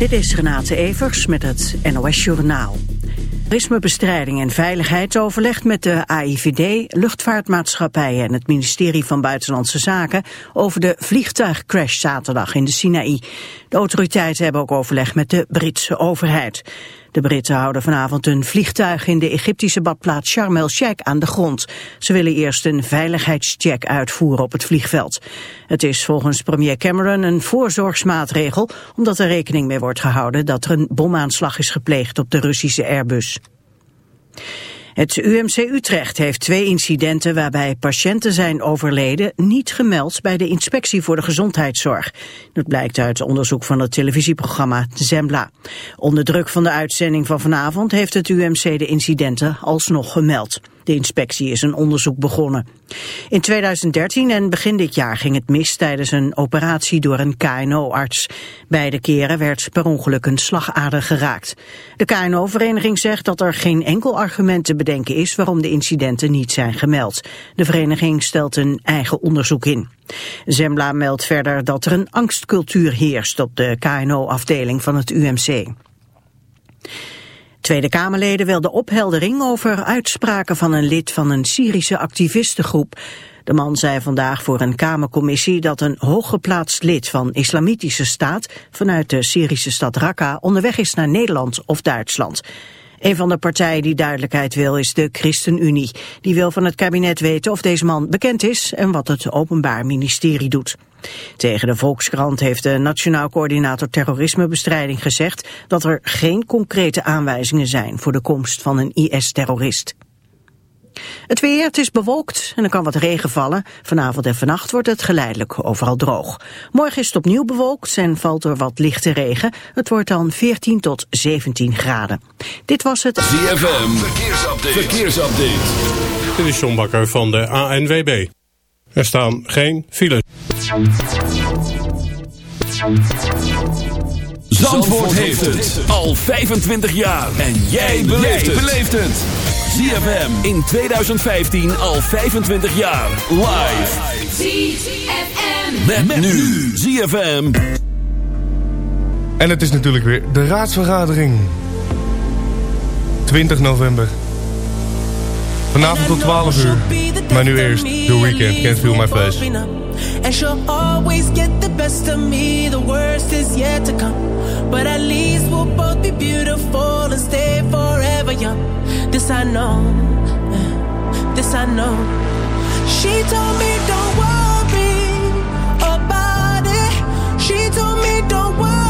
Dit is Renate Evers met het NOS Journaal. Terrorismebestrijding en veiligheid overlegt met de AIVD, luchtvaartmaatschappijen en het ministerie van Buitenlandse Zaken over de vliegtuigcrash zaterdag in de Sinaï. De autoriteiten hebben ook overleg met de Britse overheid. De Britten houden vanavond een vliegtuig in de Egyptische badplaats Sharm el-Sheikh aan de grond. Ze willen eerst een veiligheidscheck uitvoeren op het vliegveld. Het is volgens premier Cameron een voorzorgsmaatregel, omdat er rekening mee wordt gehouden dat er een bomaanslag is gepleegd op de Russische Airbus. Het UMC Utrecht heeft twee incidenten waarbij patiënten zijn overleden niet gemeld bij de Inspectie voor de Gezondheidszorg. Dat blijkt uit onderzoek van het televisieprogramma Zembla. Onder druk van de uitzending van vanavond heeft het UMC de incidenten alsnog gemeld. De inspectie is een onderzoek begonnen. In 2013 en begin dit jaar ging het mis tijdens een operatie door een KNO-arts. Beide keren werd per ongeluk een slagader geraakt. De KNO-vereniging zegt dat er geen enkel argument te bedenken is waarom de incidenten niet zijn gemeld. De vereniging stelt een eigen onderzoek in. Zembla meldt verder dat er een angstcultuur heerst op de KNO-afdeling van het UMC. Tweede Kamerleden wilden opheldering over uitspraken van een lid van een Syrische activistengroep. De man zei vandaag voor een Kamercommissie dat een hooggeplaatst lid van Islamitische Staat vanuit de Syrische stad Raqqa onderweg is naar Nederland of Duitsland. Een van de partijen die duidelijkheid wil is de ChristenUnie. Die wil van het kabinet weten of deze man bekend is en wat het Openbaar Ministerie doet. Tegen de Volkskrant heeft de Nationaal Coördinator Terrorismebestrijding gezegd dat er geen concrete aanwijzingen zijn voor de komst van een IS-terrorist. Het weer, het is bewolkt en er kan wat regen vallen. Vanavond en vannacht wordt het geleidelijk overal droog. Morgen is het opnieuw bewolkt en valt er wat lichte regen. Het wordt dan 14 tot 17 graden. Dit was het ZFM, verkeersupdate. verkeersupdate. Dit is John Bakker van de ANWB. Er staan geen files. Zandvoort heeft het al 25 jaar. En jij beleeft het. ZFM in 2015 al 25 jaar. Live. ZFM. Met, met nu. ZFM. En het is natuurlijk weer de raadsvergadering. 20 november. Vanavond tot 12 uur. Maar nu eerst The Weekend, Can't Feel My Face. And she'll always get the best of me. The worst is yet to come. But at least we'll both be beautiful And stay forever young. This I know. This I know. She told me don't worry About it. She told me don't worry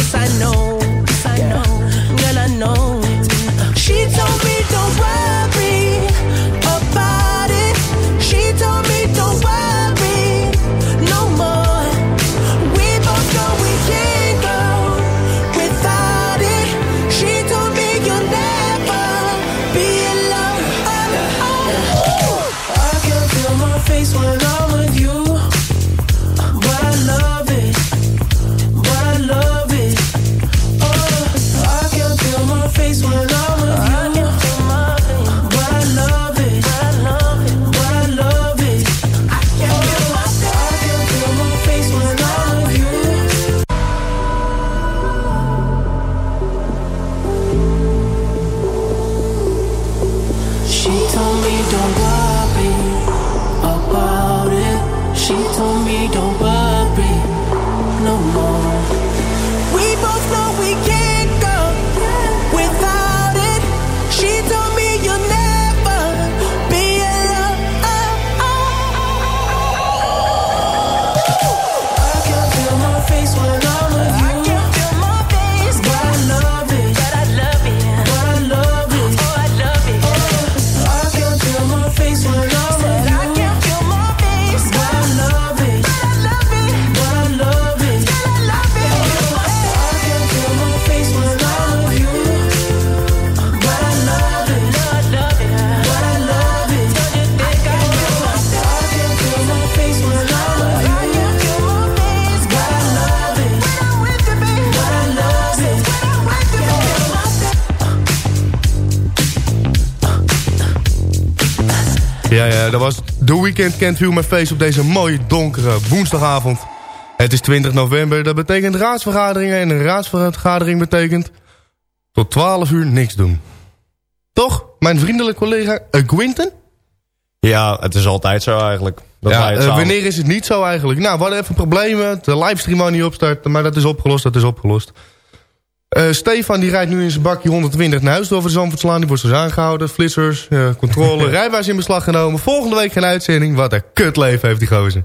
I know. Can't Feel My Face op deze mooie donkere woensdagavond. Het is 20 november, dat betekent raadsvergaderingen en een raadsvergadering betekent tot 12 uur niks doen. Toch, mijn vriendelijke collega uh, Quinten? Ja, het is altijd zo eigenlijk. Dat ja, uh, wanneer is het niet zo eigenlijk? Nou, we hadden even problemen. De livestream wou niet opstarten, maar dat is opgelost, dat is opgelost. Uh, Stefan die rijdt nu in zijn bakje 120 naar huis over de Zandvoortslaan. Die wordt dus aangehouden. Flitsers, uh, controle, rijbaars in beslag genomen. Volgende week geen uitzending. Wat een kutleven heeft die gozer.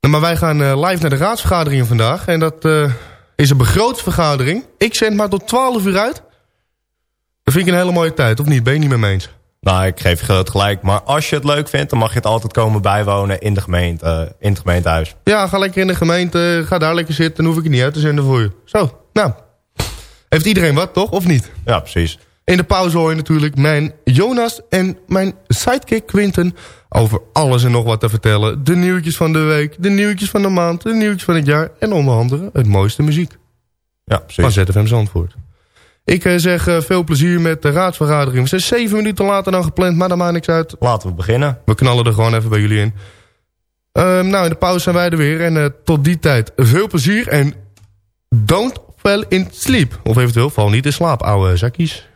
Nou, maar wij gaan uh, live naar de raadsvergaderingen vandaag. En dat is een begrootvergadering. Ik zend maar tot 12 uur uit. Dat vind ik een hele mooie tijd, of niet? Ben je niet met me eens? Nou, ik geef je groot gelijk. Maar als je het leuk vindt, dan mag je het altijd komen bijwonen in, de gemeente, in het gemeentehuis. Ja, ga lekker in de gemeente. Ga daar lekker zitten. Dan hoef ik het niet uit te zenden voor je. Zo, nou. Heeft iedereen wat, toch? Of niet? Ja, precies. In de pauze hoor je natuurlijk mijn Jonas en mijn sidekick Quinten... over alles en nog wat te vertellen. De nieuwtjes van de week, de nieuwtjes van de maand, de nieuwtjes van het jaar... en onder andere het mooiste muziek. Ja, precies. Van ZFM Zandvoort. Ik eh, zeg uh, veel plezier met de raadsvergadering. We zijn zeven minuten later dan gepland, maar dat maakt niks uit. Laten we beginnen. We knallen er gewoon even bij jullie in. Um, nou, in de pauze zijn wij er weer. En uh, tot die tijd veel plezier en don't fall in sleep. Of eventueel val niet in slaap, ouwe zakjes.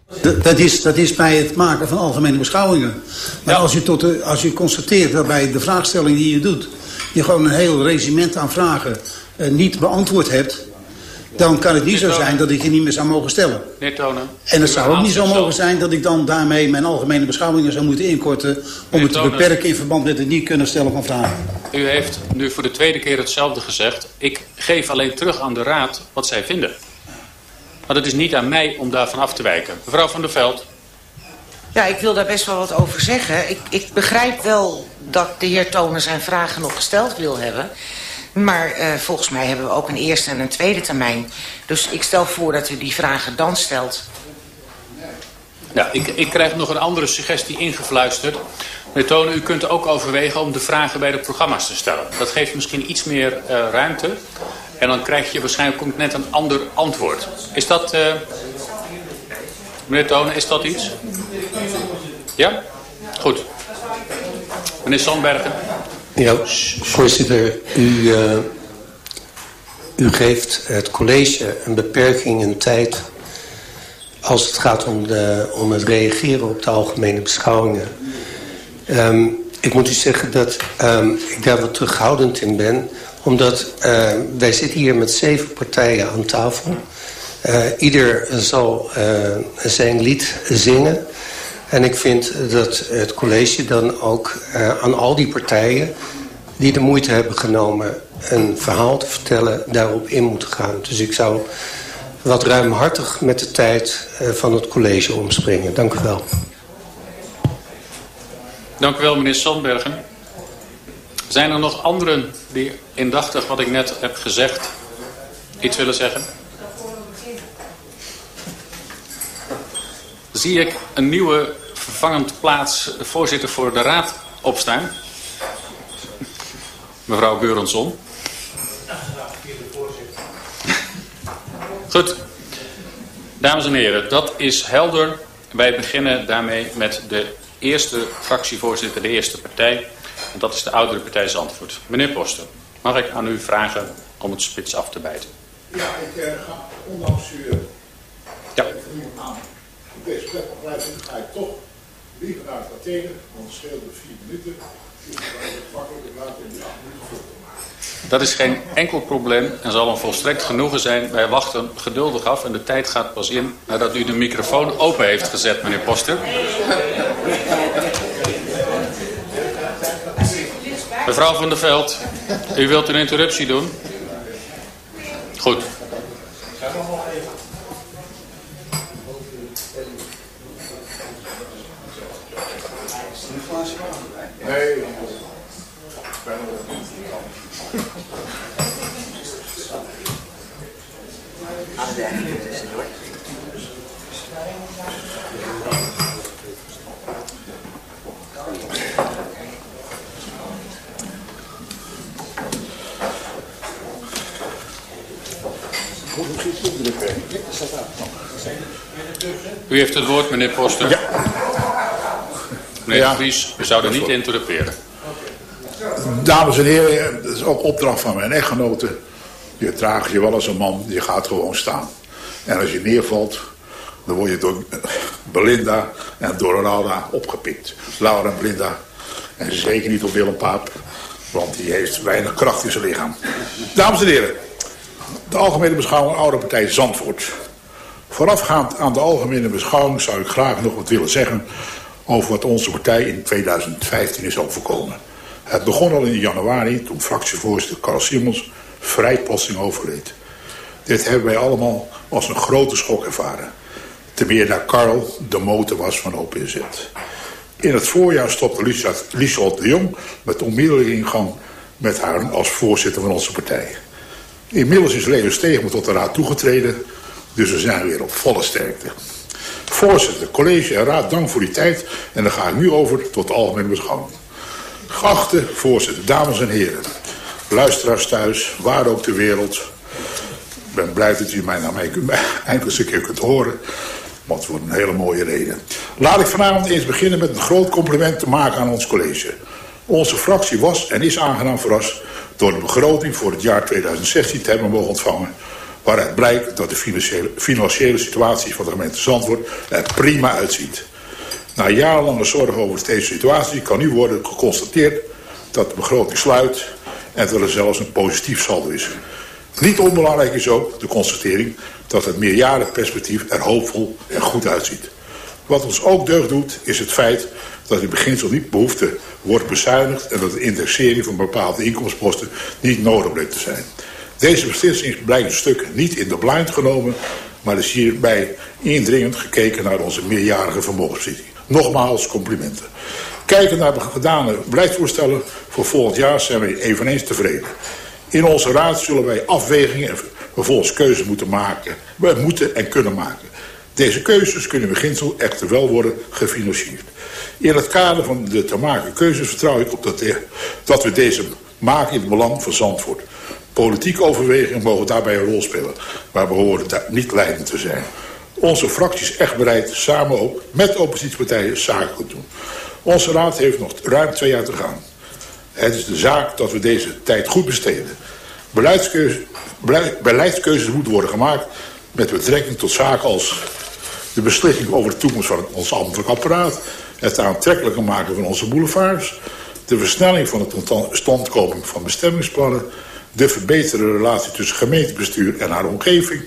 Dat, is, dat is bij het maken van algemene beschouwingen. Maar als, u tot de, als u constateert dat bij de vraagstelling die je doet... je gewoon een heel regiment aan vragen uh, niet beantwoord hebt... dan kan het niet zo zijn dat ik je niet meer zou mogen stellen. Tonen. En het zou ook niet zo mogen zijn dat ik dan daarmee mijn algemene beschouwingen zou moeten inkorten... om het te beperken in verband met het niet kunnen stellen van vragen. U heeft nu voor de tweede keer hetzelfde gezegd. Ik geef alleen terug aan de raad wat zij vinden. Maar het is niet aan mij om daarvan af te wijken. Mevrouw van der Veld. Ja, ik wil daar best wel wat over zeggen. Ik, ik begrijp wel dat de heer Tonen zijn vragen nog gesteld wil hebben... Maar uh, volgens mij hebben we ook een eerste en een tweede termijn. Dus ik stel voor dat u die vragen dan stelt. Ja, ik, ik krijg nog een andere suggestie ingefluisterd. Meneer Tonen, u kunt ook overwegen om de vragen bij de programma's te stellen. Dat geeft misschien iets meer uh, ruimte. En dan krijg je waarschijnlijk net een ander antwoord. Is dat... Uh... Meneer Tonen, is dat iets? Ja? Goed. Meneer Sandbergen. Ja, voorzitter, u, uh, u geeft het college een beperking in tijd... als het gaat om, de, om het reageren op de algemene beschouwingen. Um, ik moet u zeggen dat um, ik daar wat terughoudend in ben... omdat uh, wij zitten hier met zeven partijen aan tafel... Uh, ieder zal zijn lied zingen... En ik vind dat het college dan ook uh, aan al die partijen... die de moeite hebben genomen een verhaal te vertellen... daarop in moeten gaan. Dus ik zou wat ruimhartig met de tijd uh, van het college omspringen. Dank u wel. Dank u wel, meneer Sandbergen. Zijn er nog anderen die indachtig wat ik net heb gezegd... iets willen zeggen? Zie ik een nieuwe vervangend plaats voorzitter voor de raad opstaan. Mevrouw Geurensson. Goed. Dames en heren, dat is helder. Wij beginnen daarmee met de eerste fractievoorzitter, de eerste partij. En dat is de oudere partij Zandvoort. Meneer Poster, mag ik aan u vragen om het spits af te bijten? Ja, ik uh, ga ondanks u... Deze plek ga ik toch liever naar het Athene, want het scheelt vier minuten. Dat is geen enkel probleem en zal een volstrekt genoegen zijn. Wij wachten geduldig af en de tijd gaat pas in nadat u de microfoon open heeft gezet, meneer Poster. Mevrouw van der Veld, u wilt een interruptie doen? Goed. U heeft het woord, meneer Poster. Ja. Meneer ja, Vries, we zouden niet interruperen. Dames en heren, dat is ook opdracht van mijn echtgenote. Je draagt je wel als een man, je gaat gewoon staan. En als je neervalt, dan word je door Belinda en door Ronalda opgepikt. Laura en Belinda. En zeker niet op Willem Paap, want die heeft weinig kracht in zijn lichaam. Dames en heren, de algemene beschouwing Oude Partij Zandvoort. Voorafgaand aan de algemene beschouwing zou ik graag nog wat willen zeggen over wat onze partij in 2015 is overkomen. Het begon al in januari toen fractievoorzitter Carl Simons vrij overleed. Dit hebben wij allemaal als een grote schok ervaren. Te meer daar Carl de motor was van OPZ. In het voorjaar stopte Liesel de Jong met onmiddellijke ingang met haar als voorzitter van onze partij. Inmiddels is Leo Steegman tot de raad toegetreden, dus we zijn weer op volle sterkte. Voorzitter, college en raad, dank voor die tijd. En dan ga ik nu over tot de algemene beschouwing. Geachte voorzitter, dames en heren. Luisteraars thuis, waar ook ter wereld. Ik ben blij dat u mij naar mij eindelijk een keer kunt horen. Want wordt een hele mooie reden. Laat ik vanavond eens beginnen met een groot compliment te maken aan ons college. Onze fractie was en is aangenaam verrast door de begroting voor het jaar 2016 te hebben mogen ontvangen. Waaruit blijkt dat de financiële, financiële situatie van de gemeente Zandvoort er prima uitziet. Na jarenlange zorg over deze situatie kan nu worden geconstateerd dat de begroting sluit en dat er zelfs een positief saldo is. Niet onbelangrijk is ook de constatering dat het meerjarenperspectief er hoopvol en goed uitziet. Wat ons ook deugd doet is het feit dat in beginsel niet behoefte wordt bezuinigd en dat de indexering van bepaalde inkomstenposten niet nodig blijkt te zijn. Deze beslissing blijkt een stuk niet in de blind genomen, maar is hierbij indringend gekeken naar onze meerjarige vermogenspositie. Nogmaals complimenten. Kijken naar de gedane beleidsvoorstellen voor volgend jaar zijn wij eveneens tevreden. In onze raad zullen wij afwegingen en vervolgens keuzes moeten maken. We moeten en kunnen maken. Deze keuzes kunnen in beginsel echter wel worden gefinancierd. In het kader van de te maken keuzes vertrouw ik op dat, dat we deze maken in het belang van Zandvoort. Politieke overwegingen mogen daarbij een rol spelen, maar we horen daar niet leidend te zijn. Onze fractie is echt bereid samen ook met oppositiepartijen zaken te doen. Onze raad heeft nog ruim twee jaar te gaan. Het is de zaak dat we deze tijd goed besteden. Beleidskeuzes, beleidskeuzes moeten worden gemaakt met betrekking tot zaken als de beslissing over de toekomst van ons ambtelijk apparaat, het aantrekkelijker maken van onze boulevards, de versnelling van de totstandkoming van bestemmingsplannen, de verbeterde relatie tussen gemeentebestuur en haar omgeving,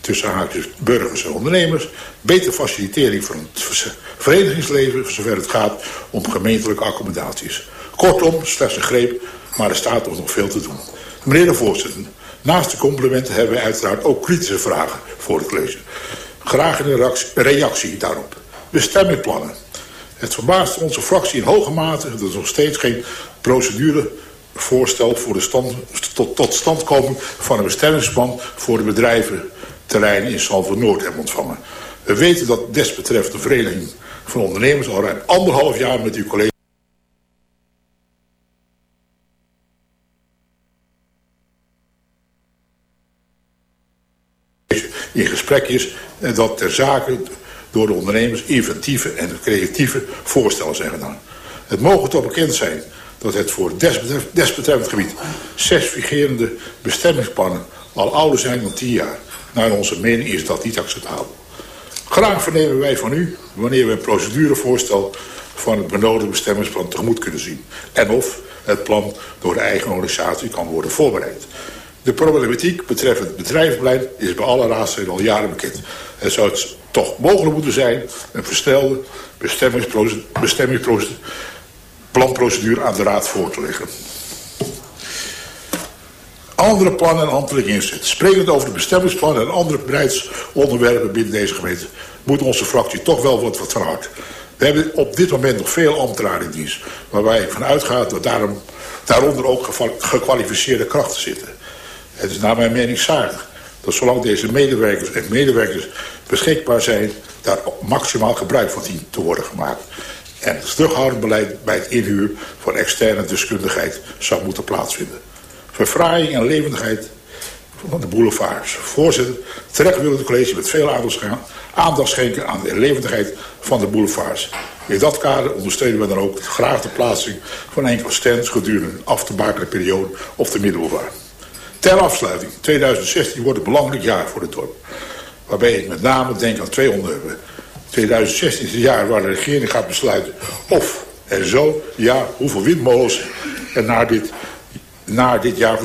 tussen haakjes burgers en ondernemers, betere facilitering van het verenigingsleven, zover het gaat om gemeentelijke accommodaties. Kortom, slechts een greep, maar er staat nog veel te doen. Meneer de voorzitter, naast de complimenten hebben wij uiteraard ook kritische vragen voor het college. Graag een reactie daarop. Bestemmingplannen. Het verbaast onze fractie in hoge mate dat er nog steeds geen procedurevoorstel voor de stand, tot, tot standkoming van een bestemmingsplan voor de bedrijven terreinen in Salvo Noord hebben ontvangen. We weten dat desbetreffende vereniging van ondernemers al ruim anderhalf jaar met uw collega in gesprek is en dat ter zake door de ondernemers inventieve en creatieve voorstellen zijn gedaan. Het mogen toch bekend zijn dat het voor desbetreffend gebied zes vigerende bestemmingsplannen al ouder zijn dan tien jaar. Naar onze mening is dat niet acceptabel. Graag vernemen wij van u wanneer we een procedurevoorstel van het benodigde bestemmingsplan tegemoet kunnen zien. En of het plan door de eigen organisatie kan worden voorbereid. De problematiek betreffend bedrijfsbeleid is bij alle raadsleden al jaren bekend. Het zou het toch mogelijk moeten zijn een verstelde bestemmingsplanprocedure aan de raad voor te leggen. Andere plannen en ambtelijke inzet. Sprekend over de bestemmingsplannen en andere beleidsonderwerpen binnen deze gemeente... moet onze fractie toch wel van hart. We hebben op dit moment nog veel ambtenaren in dienst... waar wij vanuit gaan dat daarom, daaronder ook gekwalificeerde krachten zitten. Het is naar mijn mening zaak dat zolang deze medewerkers en medewerkers beschikbaar zijn... daar maximaal gebruik van dient te worden gemaakt. En het terughoudend beleid bij het inhuur van externe deskundigheid zou moeten plaatsvinden. Verfraaiing en levendigheid van de boulevards. Voorzitter, terecht wil het college met veel aandacht schenken aan de levendigheid van de boulevards. In dat kader ondersteunen we dan ook graag de plaatsing van enkele stands gedurende de af te periode of de middelboulevard. Ter afsluiting, 2016 wordt een belangrijk jaar voor het dorp. Waarbij ik met name denk aan twee onderwerpen. 2016 is het jaar waar de regering gaat besluiten of en zo, ja, hoeveel windmolens er na dit, na dit jaar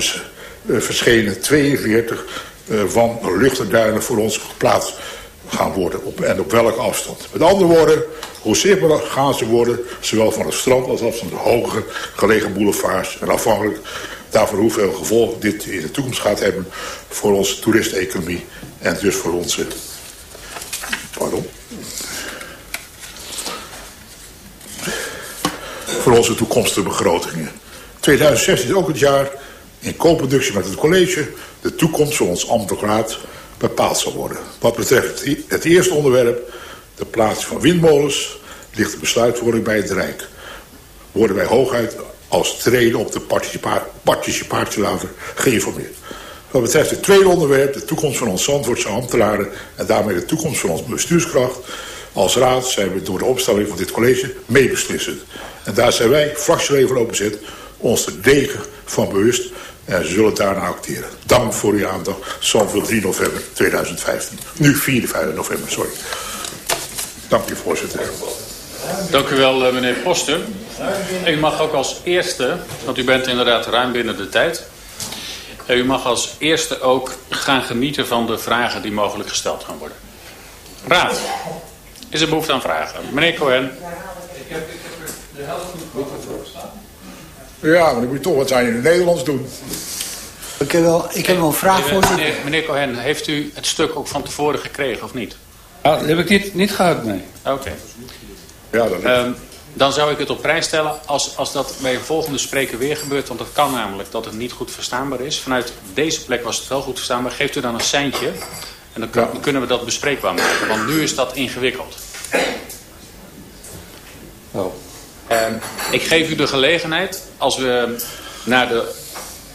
uh, verschenen 42 uh, van luchterduinen voor ons geplaatst gaan worden. Op, en op welke afstand. Met andere woorden, hoe simpeler gaan ze worden, zowel van het strand als van de hoger gelegen boulevards. En afhankelijk daarvan hoeveel gevolgen dit in de toekomst gaat hebben voor onze toeristeconomie en dus voor onze... Pardon? Voor onze toekomstige begrotingen. 2016 is ook het jaar in co-productie met het college... de toekomst van ons raad bepaald zal worden. Wat betreft het eerste onderwerp, de plaats van windmolens... ligt de besluitvorming bij het Rijk. Worden wij hooguit als treden op de participa participatie later geïnformeerd. Wat betreft het tweede onderwerp, de toekomst van ons Zandvoortse ambtenaren... en daarmee de toekomst van onze bestuurskracht... als raad zijn we door de opstelling van dit college meebeslissend. En daar zijn wij, fractieleden van openzet, ons er degen van bewust... en ze zullen daarna acteren. Dank voor uw aandacht. Zandvoort 3 november 2015. Nu 4 november, sorry. Dank u, voorzitter. Dank u wel, eh, meneer Poster. U mag ook als eerste, want u bent inderdaad ruim binnen de tijd... U mag als eerste ook gaan genieten van de vragen die mogelijk gesteld gaan worden. Raad, is er behoefte aan vragen? Meneer Cohen. De helft van de boeken voor staan. Ja, maar dan moet je toch wat zijn in het Nederlands doen. Ik heb wel, ik heb wel een vraag voor meneer, meneer Cohen, heeft u het stuk ook van tevoren gekregen of niet? Ja, dat heb ik niet, niet gehad, nee. Oké. Ja, dat um, dan zou ik het op prijs stellen als, als dat bij een volgende spreker weer gebeurt. Want het kan namelijk dat het niet goed verstaanbaar is. Vanuit deze plek was het wel goed verstaanbaar. Geeft u dan een seintje. En dan, dan kunnen we dat bespreekbaar maken. Want nu is dat ingewikkeld. Oh. Um, ik geef u de gelegenheid. Als we naar de,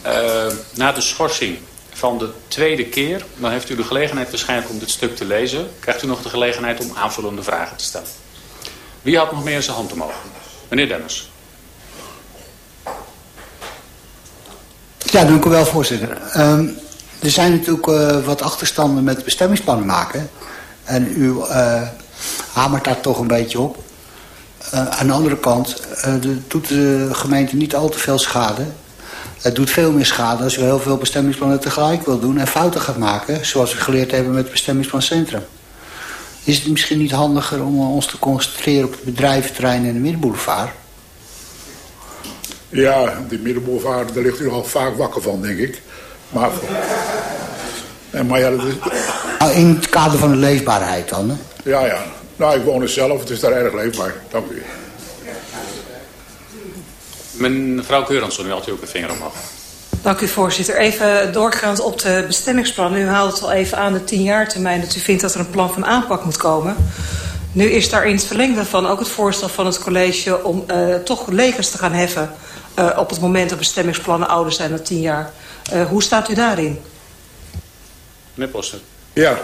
uh, na de schorsing van de tweede keer. Dan heeft u de gelegenheid waarschijnlijk om dit stuk te lezen. Krijgt u nog de gelegenheid om aanvullende vragen te stellen. Wie had nog meer zijn hand omhoog? Meneer Dennis. Ja, dank u wel, voorzitter. Um, er zijn natuurlijk uh, wat achterstanden met bestemmingsplannen maken. En u uh, hamert daar toch een beetje op. Uh, aan de andere kant de, doet de gemeente niet al te veel schade. Het doet veel meer schade als u heel veel bestemmingsplannen tegelijk wil doen... en fouten gaat maken, zoals we geleerd hebben met het bestemmingsplan Centrum. Is het misschien niet handiger om ons te concentreren op het bedrijventerrein en de middenboulevard? Ja, die middenboulevard, daar ligt u al vaak wakker van, denk ik. Maar, maar ja, dat is... Nou, in het kader van de leefbaarheid dan, hè? Ja, ja. Nou, ik woon er zelf, het is daar erg leefbaar. Dank u. Mevrouw Keuransson, u had u ook een vinger omhoog. Dank u voorzitter. Even doorgaand op de bestemmingsplan. U haalde het al even aan de tien jaar termijn dat u vindt dat er een plan van aanpak moet komen. Nu is daar in het verlengde van ook het voorstel van het college om uh, toch lekens te gaan heffen uh, op het moment dat bestemmingsplannen ouder zijn dan tien jaar. Uh, hoe staat u daarin? Meneer Poster. Ja,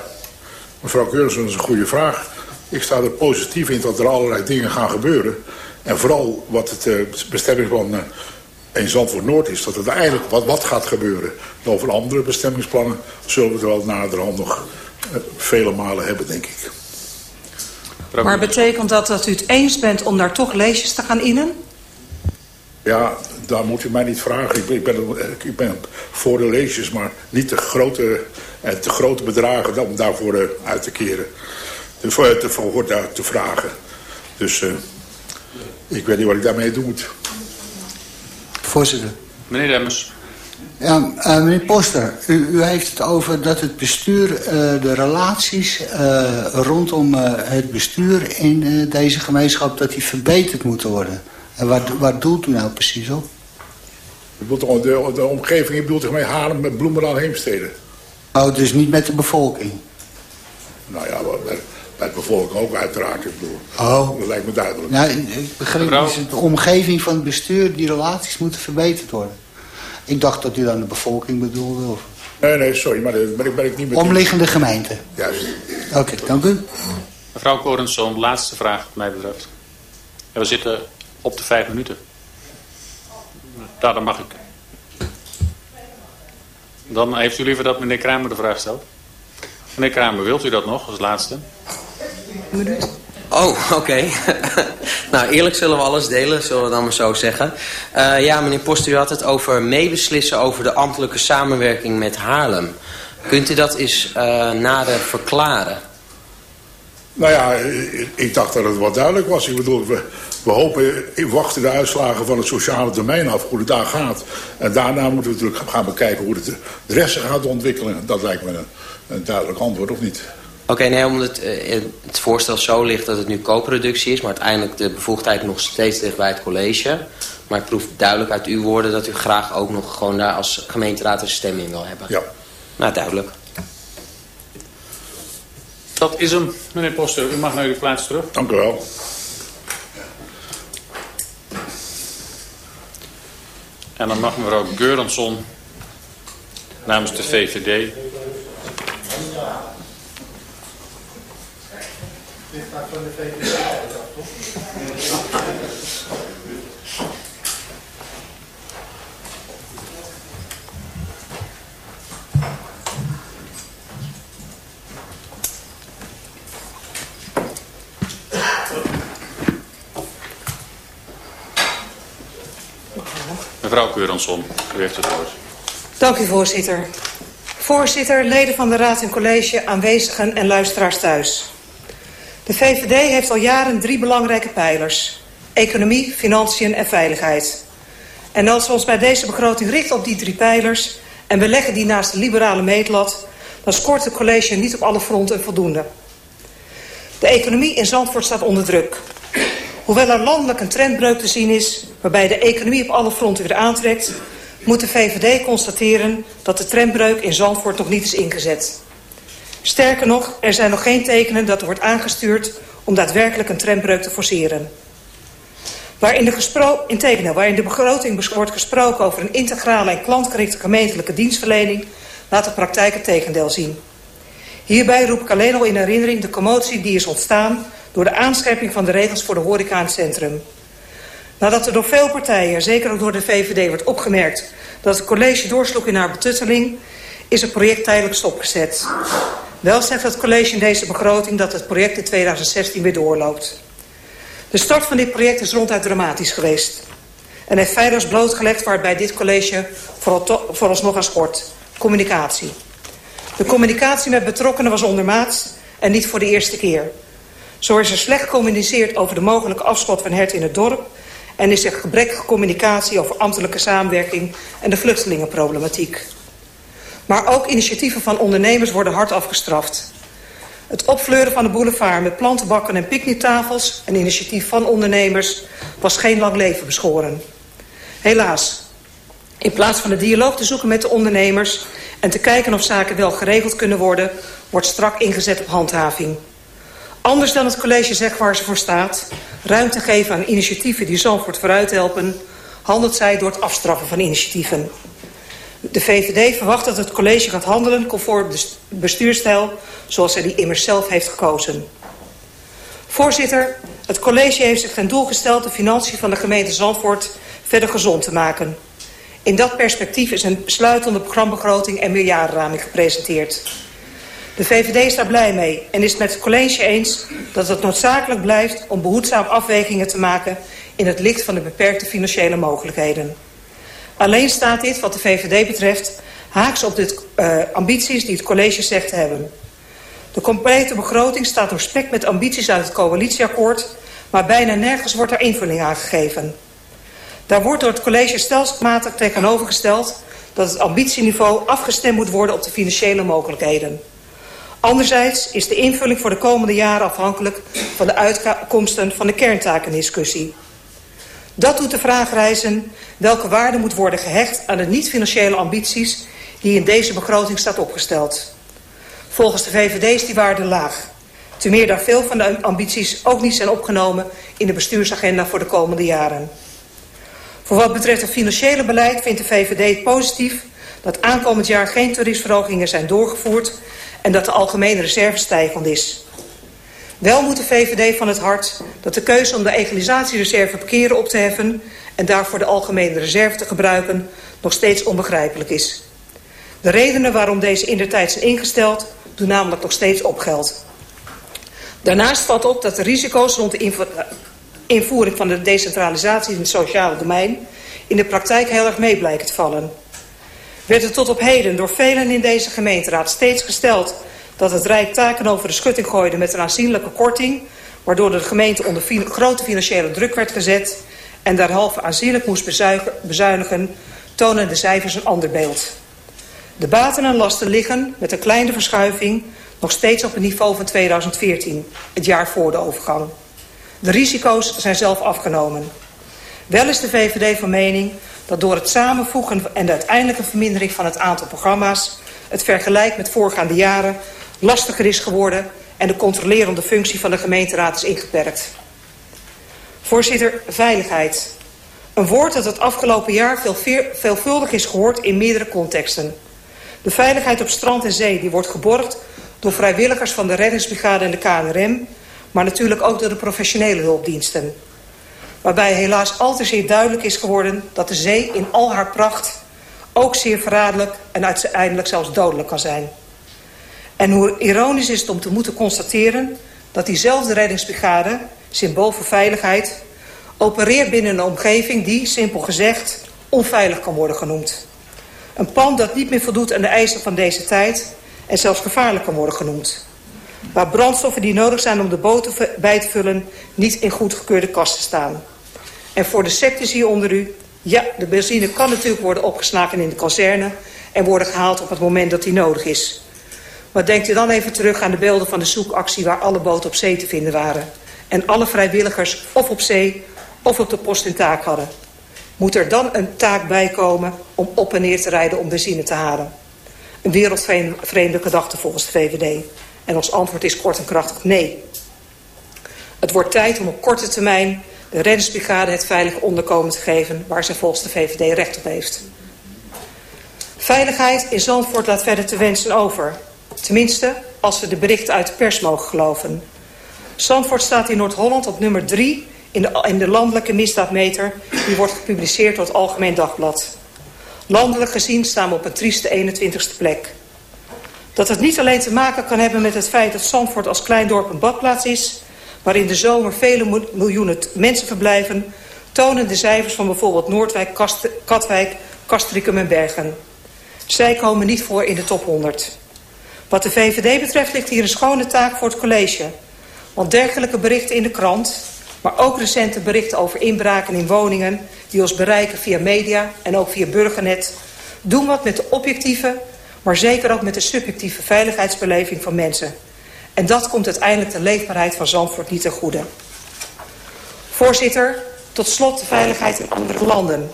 mevrouw Keursen, dat is een goede vraag. Ik sta er positief in dat er allerlei dingen gaan gebeuren. En vooral wat het bestemmingsplan in Zandvoort Noord is dat er eigenlijk wat, wat gaat gebeuren. Over andere bestemmingsplannen zullen we het wel naderhand nog uh, vele malen hebben, denk ik. Maar betekent dat dat u het eens bent om daar toch leesjes te gaan innen? Ja, daar moet u mij niet vragen. Ik ben, ik ben, ik ben voor de leesjes, maar niet te grote, eh, te grote bedragen om daarvoor uit te keren. Te, te, voor, te, te vragen. Dus uh, ik weet niet wat ik daarmee doen moet. Voorzitter. Meneer Demmers. Ja, uh, meneer Poster, u, u, heeft het over dat het bestuur, uh, de relaties uh, rondom het bestuur in deze gemeenschap, dat die verbeterd moeten worden. En waar, waar doelt u nou precies op? De, de, de omgeving, ik bedoelt mee Haarlem met Bloemendaal Heemstede. Oh, dus niet met de bevolking? Nou ja, bij de bevolking ook uiteraard. Ik bedoel, oh. Dat lijkt me duidelijk. Nou, ik begreep dat de omgeving van het bestuur, die relaties moeten verbeterd worden. Ik dacht dat u dan de bevolking bedoelde. Of... Nee, nee, sorry, maar daar ben ik, ben ik niet met Omliggende gemeente. Juist. Oké, dank u. Mevrouw Korenszoon, laatste vraag wat mij betreft. we zitten op de vijf minuten. Daar mag ik. Dan heeft u liever dat meneer Kramer de vraag stelt. Meneer Kramer, wilt u dat nog als laatste? Oh, oké. nou, eerlijk zullen we alles delen, zullen we dan maar zo zeggen. Uh, ja, meneer Post, u had het over meebeslissen over de ambtelijke samenwerking met Haarlem. Kunt u dat eens uh, nader verklaren? Nou ja, ik dacht dat het wat duidelijk was. Ik bedoel, we, we hopen, wachten de uitslagen van het sociale domein af, hoe het daar gaat. En daarna moeten we natuurlijk gaan bekijken hoe het de rest gaat ontwikkelen. Dat lijkt me een, een duidelijk antwoord, of niet? Oké, nee, omdat uh, het voorstel zo ligt dat het nu co-productie is... maar uiteindelijk de bevoegdheid nog steeds ligt bij het college. Maar ik proef duidelijk uit uw woorden dat u graag ook nog gewoon daar als gemeenteraad een stem in wil hebben. Ja. Nou, duidelijk. Dat is hem, meneer Poster. U mag naar uw plaats terug. Dank u wel. En dan mag mevrouw Geurensson namens de VVD Dit gaat van de VVD toch? Mevrouw Keuransson, u heeft het woord. Dank u, voorzitter. Voorzitter, leden van de Raad en College, aanwezigen en luisteraars thuis. De VVD heeft al jaren drie belangrijke pijlers. Economie, financiën en veiligheid. En als we ons bij deze begroting richten op die drie pijlers... en we leggen die naast de liberale meetlat... dan scoort het college niet op alle fronten voldoende. De economie in Zandvoort staat onder druk. Hoewel er landelijk een trendbreuk te zien is... waarbij de economie op alle fronten weer aantrekt... moet de VVD constateren dat de trendbreuk in Zandvoort nog niet is ingezet. Sterker nog, er zijn nog geen tekenen dat er wordt aangestuurd om daadwerkelijk een trendbreuk te forceren. Waar in de, in waar in de begroting wordt gesproken over een integrale en klantgerichte gemeentelijke dienstverlening, laat de praktijk het tegendeel zien. Hierbij roep ik alleen al in herinnering de commotie die is ontstaan door de aanscherping van de regels voor de horeca in het centrum. Nadat er door veel partijen, zeker ook door de VVD, wordt opgemerkt dat het college doorsloeg in haar betutteling, is het project tijdelijk stopgezet. Wel zegt het college in deze begroting dat het project in 2016 weer doorloopt. De start van dit project is ronduit dramatisch geweest. En heeft feilloos blootgelegd waar het bij dit college vooralsnog aan schort. Communicatie. De communicatie met betrokkenen was ondermaats en niet voor de eerste keer. Zo is er slecht gecommuniceerd over de mogelijke afschot van hert in het dorp... en is er gebrekkige communicatie over ambtelijke samenwerking en de vluchtelingenproblematiek. Maar ook initiatieven van ondernemers worden hard afgestraft. Het opfleuren van de boulevard met plantenbakken en picknicktafels... een initiatief van ondernemers, was geen lang leven beschoren. Helaas, in plaats van de dialoog te zoeken met de ondernemers... en te kijken of zaken wel geregeld kunnen worden... wordt strak ingezet op handhaving. Anders dan het college zegt waar ze voor staat... ruimte geven aan initiatieven die Zandvoort vooruit helpen... handelt zij door het afstraffen van initiatieven. De VVD verwacht dat het college gaat handelen conform de bestuurstijl zoals zij die immers zelf heeft gekozen. Voorzitter, het college heeft zich ten doel gesteld de financiën van de gemeente Zandvoort verder gezond te maken. In dat perspectief is een besluitende programbegroting en meerjarenraming gepresenteerd. De VVD is blij mee en is met het college eens dat het noodzakelijk blijft om behoedzaam afwegingen te maken in het licht van de beperkte financiële mogelijkheden. Alleen staat dit, wat de VVD betreft, haaks op de uh, ambities die het college zegt te hebben. De complete begroting staat doorspekt met ambities uit het coalitieakkoord, maar bijna nergens wordt er invulling aan gegeven. Daar wordt door het college stelselmatig tegenovergesteld dat het ambitieniveau afgestemd moet worden op de financiële mogelijkheden. Anderzijds is de invulling voor de komende jaren afhankelijk van de uitkomsten van de kerntakendiscussie. Dat doet de vraag reizen welke waarde moet worden gehecht aan de niet-financiële ambities die in deze begroting staat opgesteld. Volgens de VVD is die waarde laag. Ten meer daar veel van de ambities ook niet zijn opgenomen in de bestuursagenda voor de komende jaren. Voor wat betreft het financiële beleid vindt de VVD het positief dat aankomend jaar geen tariefsverhogingen zijn doorgevoerd en dat de algemene reserve stijgend is. Wel moet de VVD van het hart dat de keuze om de egalisatiereserve op keren op te heffen en daarvoor de algemene reserve te gebruiken nog steeds onbegrijpelijk is. De redenen waarom deze in de tijd zijn ingesteld doen namelijk nog steeds op geld. Daarnaast valt op dat de risico's rond de invoering van de decentralisatie in het sociale domein in de praktijk heel erg mee blijken te vallen. Werd er tot op heden door velen in deze gemeenteraad steeds gesteld dat het Rijk taken over de schutting gooide met een aanzienlijke korting, waardoor de gemeente onder grote financiële druk werd gezet en derhalve aanzienlijk moest bezuinigen, tonen de cijfers een ander beeld. De baten en lasten liggen, met een kleine verschuiving, nog steeds op het niveau van 2014, het jaar voor de overgang. De risico's zijn zelf afgenomen. Wel is de VVD van mening dat door het samenvoegen en de uiteindelijke vermindering van het aantal programma's het vergelijk met voorgaande jaren lastiger is geworden en de controlerende functie van de gemeenteraad is ingeperkt. Voorzitter, veiligheid. Een woord dat het afgelopen jaar veel veelvuldig is gehoord in meerdere contexten. De veiligheid op strand en zee die wordt geborgd door vrijwilligers van de reddingsbrigade en de KNRM... maar natuurlijk ook door de professionele hulpdiensten. Waarbij helaas al te zeer duidelijk is geworden dat de zee in al haar pracht... ook zeer verraderlijk en uiteindelijk zelfs dodelijk kan zijn. En hoe ironisch is het om te moeten constateren... dat diezelfde reddingsbrigade, symbool voor veiligheid... opereert binnen een omgeving die, simpel gezegd, onveilig kan worden genoemd. Een pand dat niet meer voldoet aan de eisen van deze tijd... en zelfs gevaarlijk kan worden genoemd. Waar brandstoffen die nodig zijn om de boten bij te vullen... niet in goedgekeurde kasten staan. En voor de sceptici onder u... ja, de benzine kan natuurlijk worden opgeslagen in de kazerne... en worden gehaald op het moment dat die nodig is. Maar denkt u dan even terug aan de beelden van de zoekactie... waar alle boten op zee te vinden waren. En alle vrijwilligers of op zee of op de post in taak hadden. Moet er dan een taak bij komen om op en neer te rijden om benzine te halen? Een wereldvreemde gedachte volgens de VVD. En ons antwoord is kort en krachtig nee. Het wordt tijd om op korte termijn de reddingsbrigade het veilige onderkomen te geven... waar ze volgens de VVD recht op heeft. Veiligheid in Zandvoort laat verder te wensen over. Tenminste, als we de berichten uit de pers mogen geloven. Zandvoort staat in Noord-Holland op nummer 3 in de, in de landelijke misdaadmeter... die wordt gepubliceerd door het Algemeen Dagblad. Landelijk gezien staan we op een trieste 21ste plek. Dat het niet alleen te maken kan hebben met het feit dat Zandvoort als klein dorp een badplaats is... waar in de zomer vele miljoenen mensen verblijven... tonen de cijfers van bijvoorbeeld Noordwijk, Katwijk, Castricum en Bergen. Zij komen niet voor in de top 100. Wat de VVD betreft ligt hier een schone taak voor het college. Want dergelijke berichten in de krant, maar ook recente berichten over inbraken in woningen... die ons bereiken via media en ook via Burgernet... doen wat met de objectieve, maar zeker ook met de subjectieve veiligheidsbeleving van mensen. En dat komt uiteindelijk de leefbaarheid van Zandvoort niet ten goede. Voorzitter, tot slot de veiligheid in andere landen.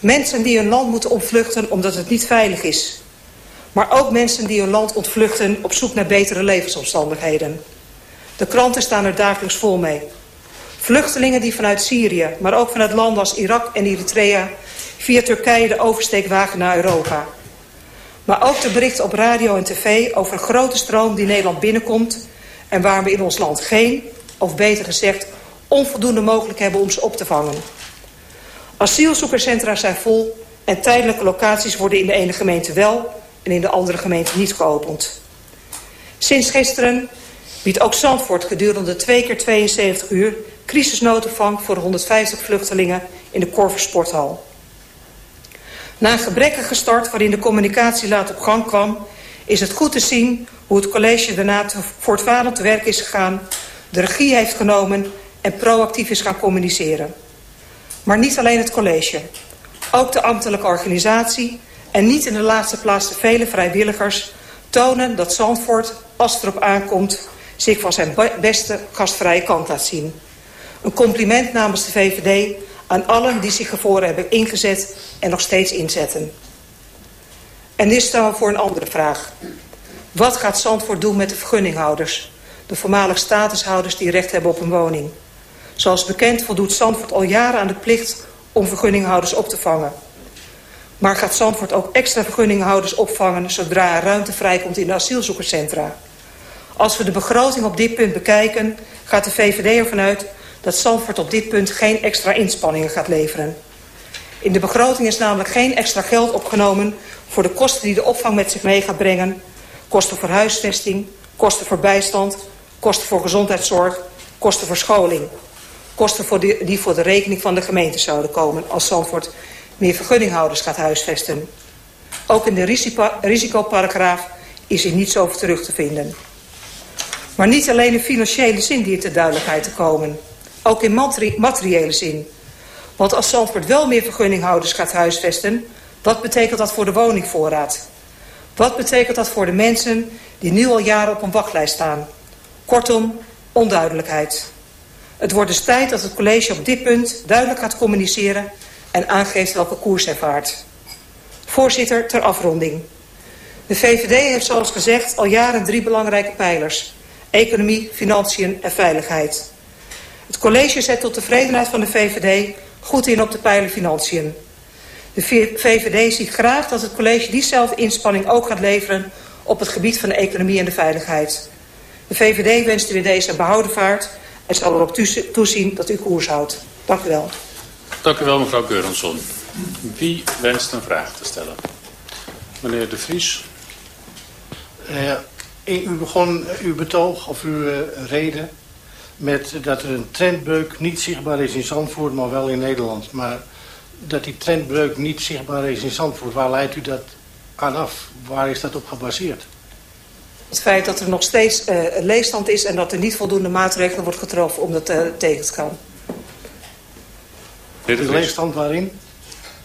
Mensen die hun land moeten ontvluchten omdat het niet veilig is. Maar ook mensen die hun land ontvluchten op zoek naar betere levensomstandigheden. De kranten staan er dagelijks vol mee. Vluchtelingen die vanuit Syrië, maar ook vanuit landen als Irak en Eritrea... via Turkije de oversteek wagen naar Europa. Maar ook de berichten op radio en tv over een grote stroom die Nederland binnenkomt... en waar we in ons land geen, of beter gezegd, onvoldoende mogelijk hebben om ze op te vangen. Asielzoekerscentra zijn vol en tijdelijke locaties worden in de ene gemeente wel... en in de andere gemeente niet geopend. Sinds gisteren biedt ook Zandvoort gedurende twee keer 72 uur crisisnoodopvang voor 150 vluchtelingen in de Korver Sporthal. Na een gebrekkige start waarin de communicatie laat op gang kwam... is het goed te zien hoe het college daarna voortvarend te werk is gegaan... de regie heeft genomen en proactief is gaan communiceren. Maar niet alleen het college. Ook de ambtelijke organisatie en niet in de laatste plaats de vele vrijwilligers... tonen dat Zandvoort, als het erop aankomt, zich van zijn beste gastvrije kant laat zien. Een compliment namens de VVD aan allen die zich ervoor hebben ingezet en nog steeds inzetten. En dit staan we voor een andere vraag. Wat gaat Zandvoort doen met de vergunninghouders? De voormalig statushouders die recht hebben op een woning. Zoals bekend voldoet Zandvoort al jaren aan de plicht om vergunninghouders op te vangen. Maar gaat Zandvoort ook extra vergunninghouders opvangen... zodra er ruimte vrijkomt in de asielzoekerscentra? Als we de begroting op dit punt bekijken... gaat de VVD ervan uit dat Zandvoort op dit punt geen extra inspanningen gaat leveren. In de begroting is namelijk geen extra geld opgenomen... voor de kosten die de opvang met zich mee gaat brengen. Kosten voor huisvesting, kosten voor bijstand, kosten voor gezondheidszorg... kosten voor scholing. Kosten voor die, die voor de rekening van de gemeente zouden komen... als Zandvoort meer vergunninghouders gaat huisvesten. Ook in de risico, risicoparagraaf is hier niets over terug te vinden. Maar niet alleen in financiële zin dient de duidelijkheid te komen. Ook in materi materiële zin. Want als Zandvoort wel meer vergunninghouders gaat huisvesten... wat betekent dat voor de woningvoorraad? Wat betekent dat voor de mensen die nu al jaren op een wachtlijst staan? Kortom, onduidelijkheid. Het wordt dus tijd dat het college op dit punt duidelijk gaat communiceren... en aangeeft welke koers er vaart. Voorzitter, ter afronding. De VVD heeft zoals gezegd al jaren drie belangrijke pijlers. Economie, financiën en veiligheid. Het college zet tot tevredenheid van de VVD goed in op de pijler financiën. De VVD ziet graag dat het college diezelfde inspanning ook gaat leveren op het gebied van de economie en de veiligheid. De VVD wenst u in deze behouden vaart en zal erop toezien dat u koers houdt. Dank u wel. Dank u wel mevrouw Geurensson. Wie wenst een vraag te stellen? Meneer De Vries. Uh, u begon uw betoog of uw uh, reden met dat er een trendbreuk niet zichtbaar is in Zandvoort, maar wel in Nederland. Maar dat die trendbreuk niet zichtbaar is in Zandvoort, waar leidt u dat aan af? Waar is dat op gebaseerd? Het feit dat er nog steeds uh, leegstand is en dat er niet voldoende maatregelen wordt getroffen om dat uh, tegen te gaan. De leegstand waarin?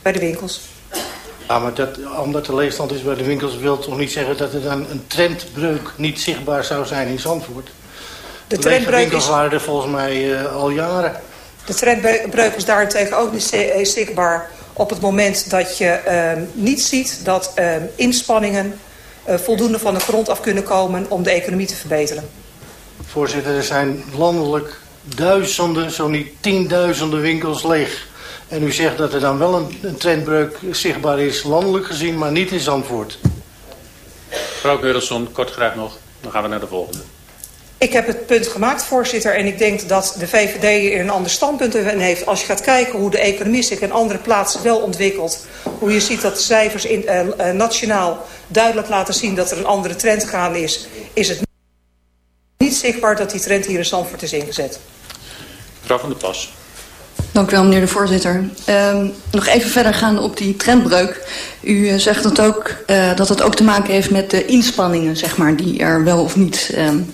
Bij de winkels. Ja, maar dat, omdat er leegstand is bij de winkels wil toch niet zeggen dat er dan een trendbreuk niet zichtbaar zou zijn in Zandvoort? De trendbreuk is... waren er volgens mij uh, al jaren. De trendbreuk is daarentegen ook niet eh, zichtbaar op het moment dat je uh, niet ziet dat uh, inspanningen uh, voldoende van de grond af kunnen komen om de economie te verbeteren. Voorzitter, er zijn landelijk duizenden, zo niet tienduizenden winkels leeg. En u zegt dat er dan wel een, een trendbreuk zichtbaar is, landelijk gezien, maar niet in Zandvoort. Mevrouw Geurelsson, kort graag nog. Dan gaan we naar de volgende. Ik heb het punt gemaakt, voorzitter. En ik denk dat de VVD hier een ander standpunt in heeft. Als je gaat kijken hoe de economie zich in andere plaatsen wel ontwikkelt. Hoe je ziet dat de cijfers in, uh, uh, nationaal duidelijk laten zien dat er een andere trend gaande is. Is het niet zichtbaar dat die trend hier in Zandvoort is ingezet. Mevrouw van der Pas. Dank u wel, meneer de voorzitter. Um, nog even verder gaan op die trendbreuk. U uh, zegt dat, ook, uh, dat het ook te maken heeft met de inspanningen, zeg maar, die er wel of niet um,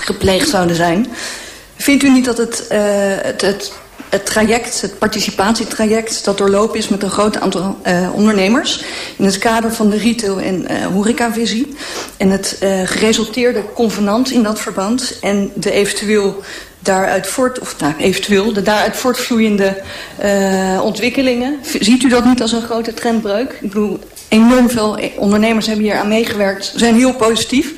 gepleegd zouden zijn. Vindt u niet dat het, uh, het, het, het traject, het participatietraject... dat doorlopen is met een groot aantal ondernemers... in het kader van de retail- en horecavisie... en het geresulteerde convenant in dat verband... en de eventueel daaruit voort, of nou, eventueel de daaruit voortvloeiende uh, ontwikkelingen. Ziet u dat niet als een grote trendbreuk? Ik bedoel, enorm veel ondernemers hebben hier aan meegewerkt, zijn heel positief.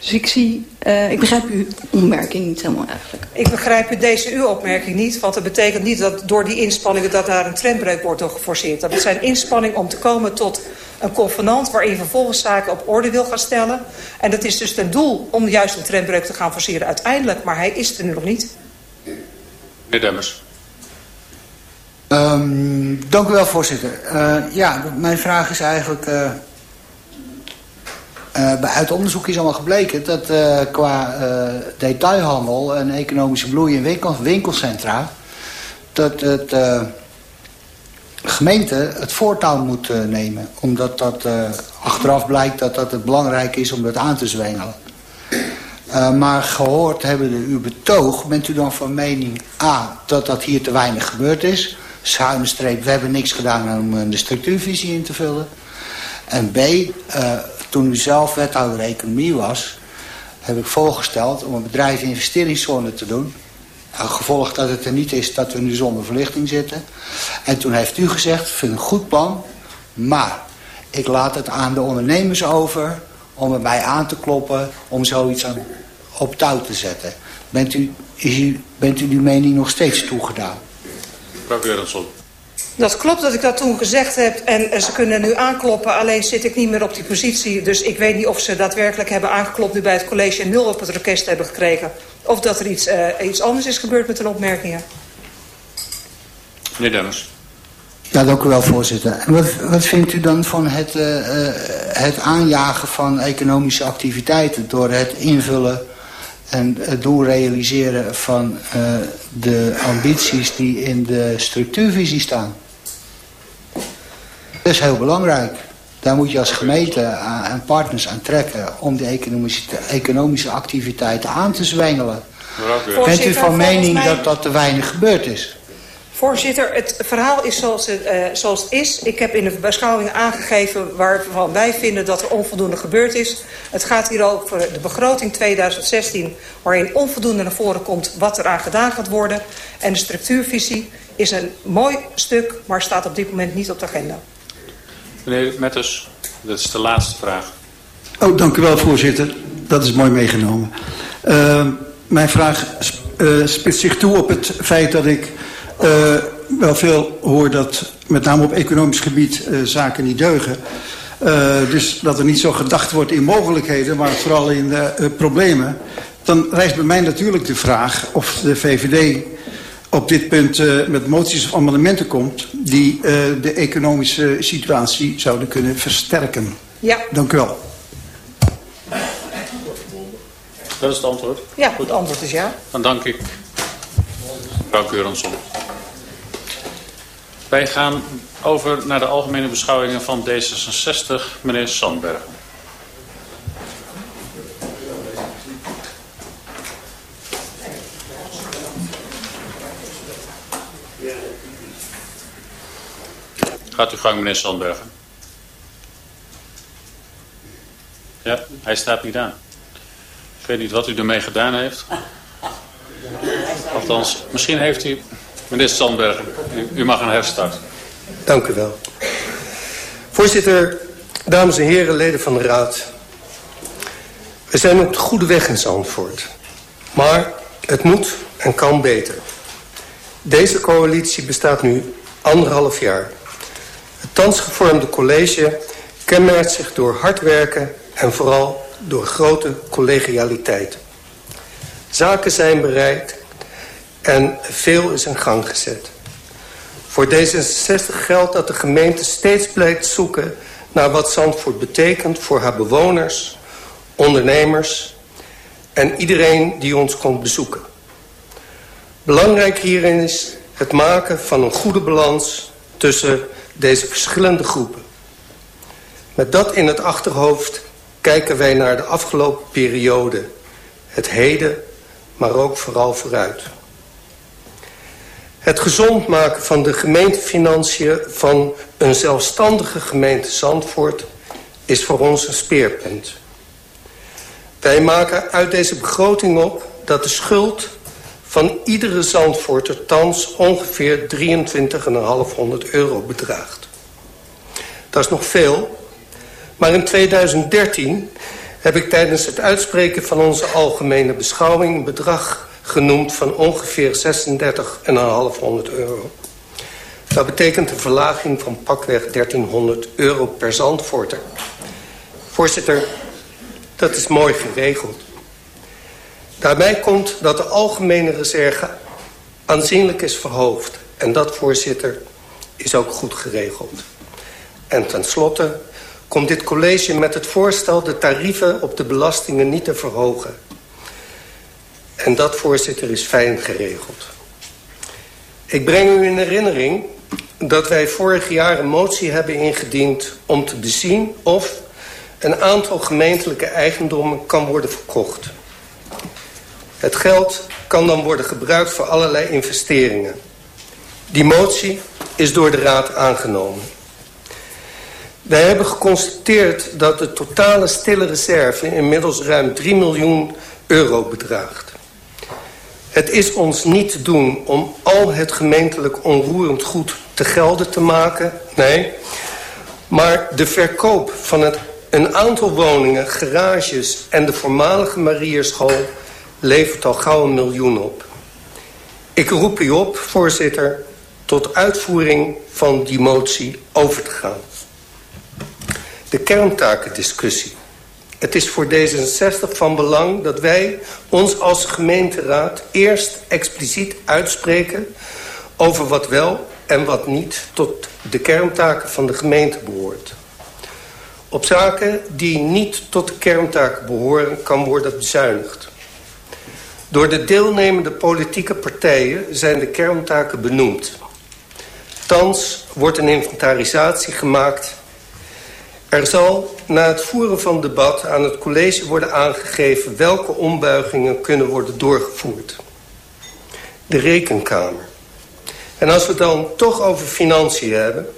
Dus ik zie, uh, ik begrijp uw opmerking niet helemaal eigenlijk. Ik begrijp deze uw opmerking niet, want dat betekent niet dat door die inspanningen dat daar een trendbreuk wordt door geforceerd. Dat zijn inspanningen om te komen tot een convenant waarin je vervolgens zaken op orde wil gaan stellen. En dat is dus ten doel om juist een trendbreuk te gaan forceren uiteindelijk, maar hij is er nu nog niet. Meneer Demmers. Um, dank u wel, voorzitter. Uh, ja, mijn vraag is eigenlijk... Uh, Uh, uit onderzoek is allemaal gebleken dat uh, qua uh, detailhandel en economische bloei in winkel, winkelcentra... dat het gemeente het voortouw moet nemen. Omdat dat achteraf blijkt dat, dat het belangrijk is om dat aan te zwengelen. maar gehoord hebben we uw betoog, bent u dan van mening A, dat dat hier te weinig gebeurd is... schuine we hebben niks gedaan om de structuurvisie in te vullen... En B, toen u zelf wethouder economie was... heb ik voorgesteld om een bedrijf investeringszone te doen. Gevolg dat het er niet is dat we nu zonder verlichting zitten. En toen heeft u gezegd, vind een goed plan... maar ik laat het aan de ondernemers over om erbij aan te kloppen... om zoiets aan, op touw te zetten. Bent u, is u, bent u die mening nog steeds toegedaan? Mevrouw Geurensson. Dat klopt dat ik dat toen gezegd heb en ze kunnen nu aankloppen. Alleen zit ik niet meer op die positie. Dus ik weet niet of ze daadwerkelijk hebben aangeklopt nu bij het college... en nul op het orkest hebben gekregen. Of dat er iets, uh, iets anders is gebeurd met hun opmerkingen. Meneer Dennis. Ja, dank u wel, voorzitter. En wat, wat vindt u dan van het, uh, het aanjagen van economische activiteiten... door het invullen en het doelrealiseren van uh, de ambities die in de structuurvisie staan? Dat is heel belangrijk. Daar moet je als gemeente en partners aan trekken om de economische, economische activiteiten aan te zwengelen. Bent u van mening dat dat te weinig gebeurd is? Voorzitter, het verhaal is zoals het, uh, zoals het is. Ik heb in de beschouwing aangegeven waarvan wij vinden dat er onvoldoende gebeurd is. Het gaat hier over de begroting 2016, waarin onvoldoende naar voren komt wat er aan gedaan gaat worden. En de structuurvisie is een mooi stuk, maar staat op dit moment niet op de agenda. Meneer Metters, dat is de laatste vraag. Oh, dank u wel, voorzitter. Dat is mooi meegenomen. Uh, mijn vraag uh, spitst zich toe op het feit dat ik uh, wel veel hoor dat met name op economisch gebied uh, zaken niet deugen. Uh, dus dat er niet zo gedacht wordt in mogelijkheden, maar vooral in problemen. Dan rijst bij mij natuurlijk de vraag of de VVD op dit punt uh, met moties of amendementen komt... die uh, de economische situatie zouden kunnen versterken. Ja. Dank u wel. Dat is het antwoord? Ja, het antwoord is ja. Dan dank ik mevrouw Keuransson. Wij gaan over naar de algemene beschouwingen van D66, meneer Sandberg. Gaat u gang, meneer Sandbergen. Ja, hij staat niet aan. Ik weet niet wat u ermee gedaan heeft. Althans, misschien heeft u... Meneer Sandbergen, u, u mag een herstart. Dank u wel. Voorzitter, dames en heren, leden van de Raad. We zijn op de goede weg in Zandvoort. Maar het moet en kan beter. Deze coalitie bestaat nu anderhalf jaar. Het thans gevormde college kenmerkt zich door hard werken en vooral door grote collegialiteit. Zaken zijn bereikt en veel is in gang gezet. Voor D66 geldt dat de gemeente steeds blijft zoeken naar wat Zandvoort betekent voor haar bewoners, ondernemers en iedereen die ons komt bezoeken. Belangrijk hierin is het maken van een goede balans tussen deze verschillende groepen. Met dat in het achterhoofd kijken wij naar de afgelopen periode. Het heden, maar ook vooral vooruit. Het gezond maken van de gemeentefinanciën van een zelfstandige gemeente Zandvoort is voor ons een speerpunt. Wij maken uit deze begroting op dat de schuld van iedere Zandvoorter thans ongeveer 23.500 euro bedraagt. Dat is nog veel, maar in 2013 heb ik tijdens het uitspreken van onze algemene beschouwing... een bedrag genoemd van ongeveer 36.500 euro. Dat betekent een verlaging van pakweg 1300 euro per Zandvoorter. Voorzitter, dat is mooi geregeld. Daarbij komt dat de algemene reserve aanzienlijk is verhoogd. En dat, voorzitter, is ook goed geregeld. En tenslotte komt dit college met het voorstel... de tarieven op de belastingen niet te verhogen. En dat, voorzitter, is fijn geregeld. Ik breng u in herinnering dat wij vorig jaar een motie hebben ingediend... om te bezien of een aantal gemeentelijke eigendommen kan worden verkocht... Het geld kan dan worden gebruikt voor allerlei investeringen. Die motie is door de Raad aangenomen. Wij hebben geconstateerd dat de totale stille reserve inmiddels ruim 3 miljoen euro bedraagt. Het is ons niet te doen om al het gemeentelijk onroerend goed te gelden te maken. Nee, maar de verkoop van het, een aantal woningen, garages en de voormalige Marierschool levert al gauw een miljoen op. Ik roep u op, voorzitter, tot uitvoering van die motie over te gaan. De kerntakendiscussie. Het is voor D66 van belang dat wij ons als gemeenteraad eerst expliciet uitspreken over wat wel en wat niet tot de kerntaken van de gemeente behoort. Op zaken die niet tot de kerntaken behoren kan worden bezuinigd. Door de deelnemende politieke partijen zijn de kerntaken benoemd. Thans wordt een inventarisatie gemaakt. Er zal na het voeren van debat aan het college worden aangegeven... welke ombuigingen kunnen worden doorgevoerd. De rekenkamer. En als we dan toch over financiën hebben...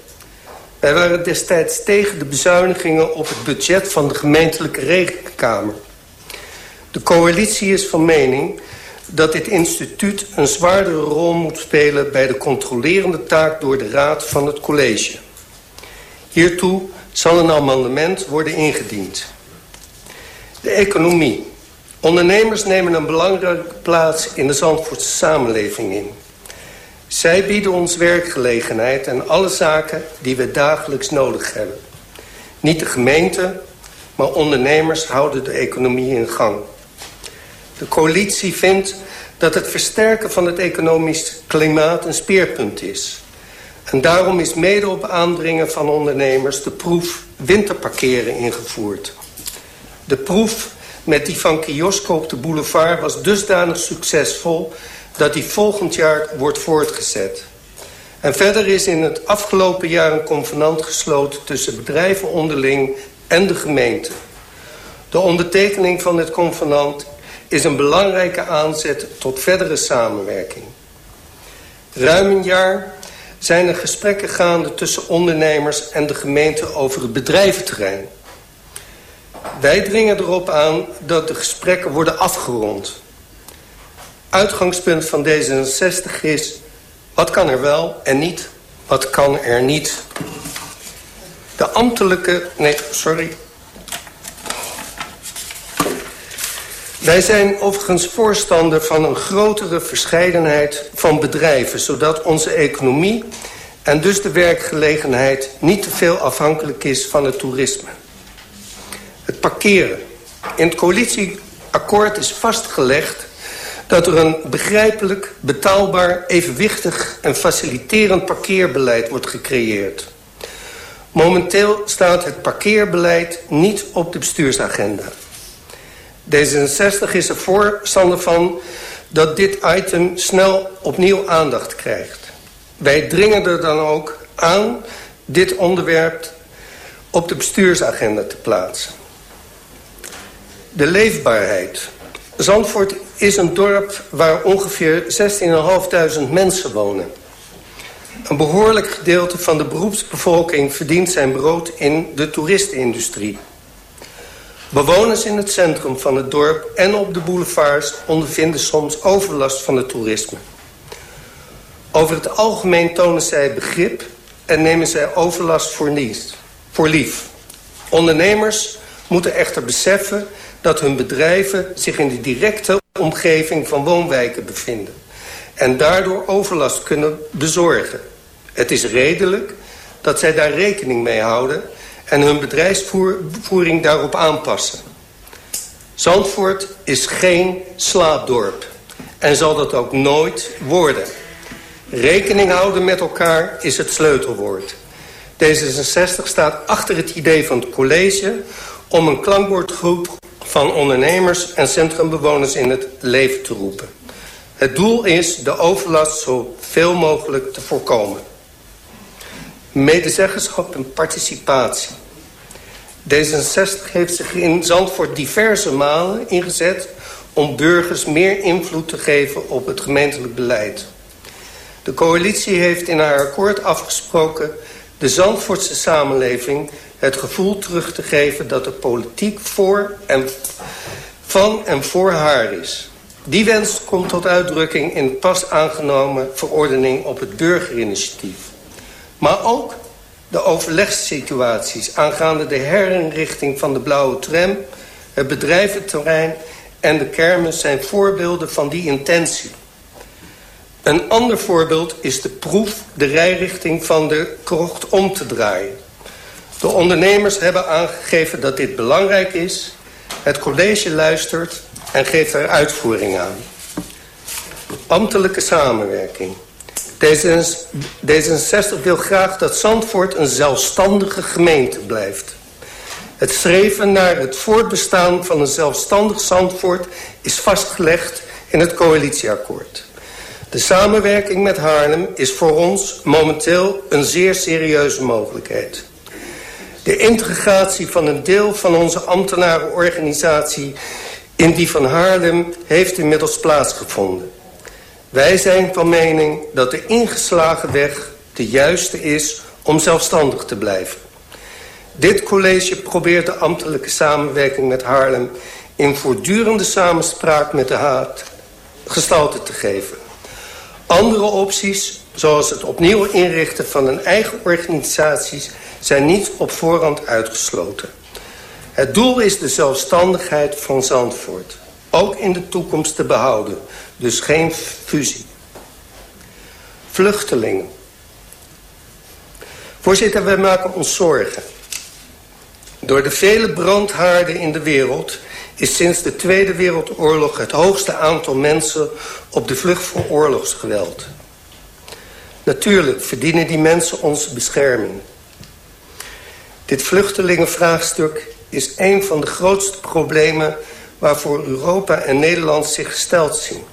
wij waren destijds tegen de bezuinigingen op het budget van de gemeentelijke rekenkamer. De coalitie is van mening dat dit instituut een zwaardere rol moet spelen... bij de controlerende taak door de raad van het college. Hiertoe zal een amendement worden ingediend. De economie. Ondernemers nemen een belangrijke plaats in de Zandvoortse samenleving in. Zij bieden ons werkgelegenheid en alle zaken die we dagelijks nodig hebben. Niet de gemeente, maar ondernemers houden de economie in gang. De coalitie vindt dat het versterken van het economisch klimaat een speerpunt is. En daarom is mede op aandringen van ondernemers de proef winterparkeren ingevoerd. De proef met die van Kiosko op de boulevard was dusdanig succesvol... dat die volgend jaar wordt voortgezet. En verder is in het afgelopen jaar een convenant gesloten... tussen bedrijven onderling en de gemeente. De ondertekening van dit convenant is een belangrijke aanzet tot verdere samenwerking. Ruim een jaar zijn er gesprekken gaande tussen ondernemers en de gemeente over het bedrijventerrein. Wij dringen erop aan dat de gesprekken worden afgerond. Uitgangspunt van D66 is, wat kan er wel en niet, wat kan er niet. De ambtelijke, nee, sorry, Wij zijn overigens voorstander van een grotere verscheidenheid van bedrijven... zodat onze economie en dus de werkgelegenheid niet te veel afhankelijk is van het toerisme. Het parkeren. In het coalitieakkoord is vastgelegd dat er een begrijpelijk, betaalbaar, evenwichtig en faciliterend parkeerbeleid wordt gecreëerd. Momenteel staat het parkeerbeleid niet op de bestuursagenda. D66 is er voorstander van dat dit item snel opnieuw aandacht krijgt. Wij dringen er dan ook aan dit onderwerp op de bestuursagenda te plaatsen. De leefbaarheid. Zandvoort is een dorp waar ongeveer 16.500 mensen wonen. Een behoorlijk gedeelte van de beroepsbevolking verdient zijn brood in de toeristenindustrie. Bewoners in het centrum van het dorp en op de boulevards ondervinden soms overlast van het toerisme. Over het algemeen tonen zij begrip en nemen zij overlast voor, niet, voor lief. Ondernemers moeten echter beseffen dat hun bedrijven zich in de directe omgeving van woonwijken bevinden. En daardoor overlast kunnen bezorgen. Het is redelijk dat zij daar rekening mee houden en hun bedrijfsvoering daarop aanpassen. Zandvoort is geen slaapdorp en zal dat ook nooit worden. Rekening houden met elkaar is het sleutelwoord. D66 staat achter het idee van het college... om een klankwoordgroep van ondernemers en centrumbewoners in het leven te roepen. Het doel is de overlast zoveel mogelijk te voorkomen. Medezeggenschap en participatie. D66 heeft zich in Zandvoort diverse malen ingezet... om burgers meer invloed te geven op het gemeentelijk beleid. De coalitie heeft in haar akkoord afgesproken... de Zandvoortse samenleving het gevoel terug te geven... dat de politiek voor en van en voor haar is. Die wens komt tot uitdrukking in pas aangenomen verordening op het burgerinitiatief. Maar ook de overlegssituaties aangaande de herinrichting van de blauwe tram... het bedrijventerrein en de kermis zijn voorbeelden van die intentie. Een ander voorbeeld is de proef de rijrichting van de krocht om te draaien. De ondernemers hebben aangegeven dat dit belangrijk is. Het college luistert en geeft er uitvoering aan. Ambtelijke samenwerking. D66 wil graag dat Zandvoort een zelfstandige gemeente blijft. Het streven naar het voortbestaan van een zelfstandig Zandvoort is vastgelegd in het coalitieakkoord. De samenwerking met Haarlem is voor ons momenteel een zeer serieuze mogelijkheid. De integratie van een deel van onze ambtenarenorganisatie in die van Haarlem heeft inmiddels plaatsgevonden. Wij zijn van mening dat de ingeslagen weg de juiste is om zelfstandig te blijven. Dit college probeert de ambtelijke samenwerking met Haarlem... in voortdurende samenspraak met de Haat gestalte te geven. Andere opties, zoals het opnieuw inrichten van een eigen organisatie... zijn niet op voorhand uitgesloten. Het doel is de zelfstandigheid van Zandvoort. Ook in de toekomst te behouden. Dus geen fusie. Vluchtelingen. Voorzitter, wij maken ons zorgen. Door de vele brandhaarden in de wereld is sinds de Tweede Wereldoorlog het hoogste aantal mensen op de vlucht voor oorlogsgeweld. Natuurlijk verdienen die mensen onze bescherming. Dit vluchtelingenvraagstuk is een van de grootste problemen waarvoor Europa en Nederland zich gesteld zien.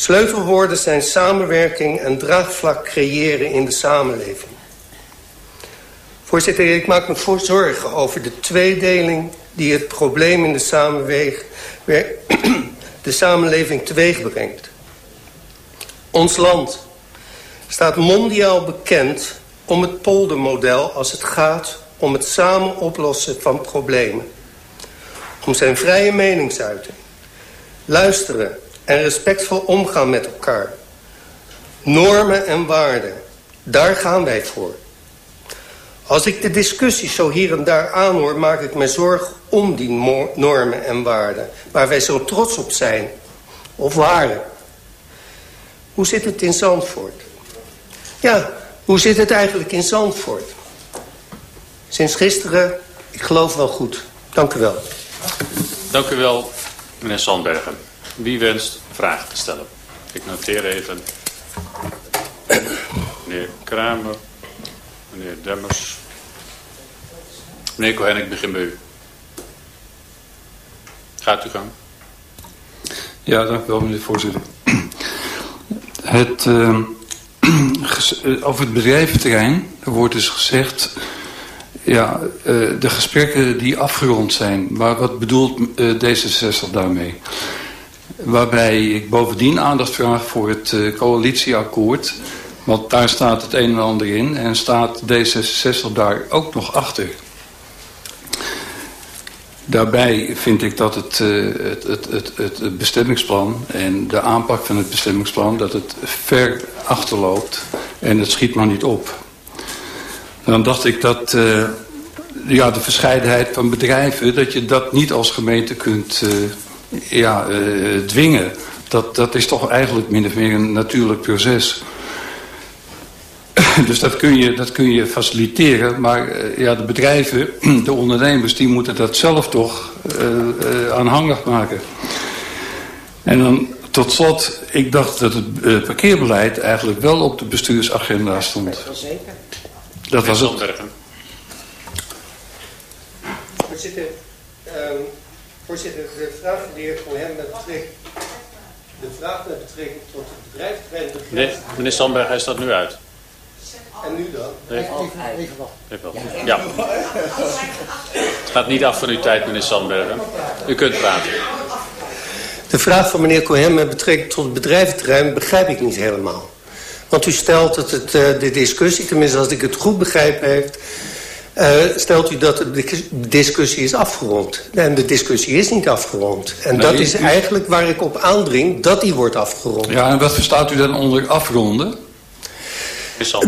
Sleutelwoorden zijn samenwerking en draagvlak creëren in de samenleving. Voorzitter, ik maak me voor zorgen over de tweedeling die het probleem in de, de samenleving teweeg brengt. Ons land staat mondiaal bekend om het poldermodel als het gaat om het samen oplossen van problemen. Om zijn vrije meningsuiting, luisteren en respectvol omgaan met elkaar. Normen en waarden, daar gaan wij voor. Als ik de discussie zo hier en daar aanhoor... maak ik me zorgen om die normen en waarden... waar wij zo trots op zijn. Of waren. Hoe zit het in Zandvoort? Ja, hoe zit het eigenlijk in Zandvoort? Sinds gisteren, ik geloof wel goed. Dank u wel. Dank u wel, meneer Sandbergen. Wie wenst vragen te stellen? Ik noteer even. Meneer Kramer, meneer Demmers. Meneer Cohen, ik begin bij u. Gaat u gang. Ja, dank u wel, meneer voorzitter. Het, uh, over het bedrijventerrein wordt dus gezegd... Ja, uh, de gesprekken die afgerond zijn. Maar wat bedoelt uh, D66 daarmee? Waarbij ik bovendien aandacht vraag voor het uh, coalitieakkoord. Want daar staat het een en ander in. En staat D66 daar ook nog achter. Daarbij vind ik dat het, uh, het, het, het, het, bestemmingsplan en de aanpak van het bestemmingsplan... dat het ver achterloopt en het schiet maar niet op. Dan dacht ik dat uh, ja, de verscheidenheid van bedrijven... dat je dat niet als gemeente kunt uh, ja, dwingen. Dat, dat is toch eigenlijk min of meer een natuurlijk proces... Dus dat kun je, dat kun je faciliteren. Maar uh, ja, de bedrijven, de ondernemers, die moeten dat zelf toch uh, uh, aanhangig maken. En dan tot slot, ik dacht dat het parkeerbeleid eigenlijk wel op de bestuursagenda stond. Dat wel zeker. Dat was het. Voorzitter, um, voorzitter, de vraag van de heer Cohen met betrekking... De vraag met betrekking tot het bedrijfsterrein... Nee, meneer Sandberg, hij staat nu uit. En nu dan? Nee. Even wachten. Ja. Het gaat niet af van uw tijd, meneer Sandbergen. U kunt praten. De vraag van meneer Cohen met betrekking tot het bedrijventerrein begrijp ik niet helemaal. Want u stelt dat het, uh, de discussie, tenminste als ik het goed begrijp heeft... Uh, stelt u dat de discussie is afgerond. En de discussie is niet afgerond. En nee, dat is eigenlijk waar ik op aandring, dat die wordt afgerond. Ja, en wat verstaat u dan onder afronden?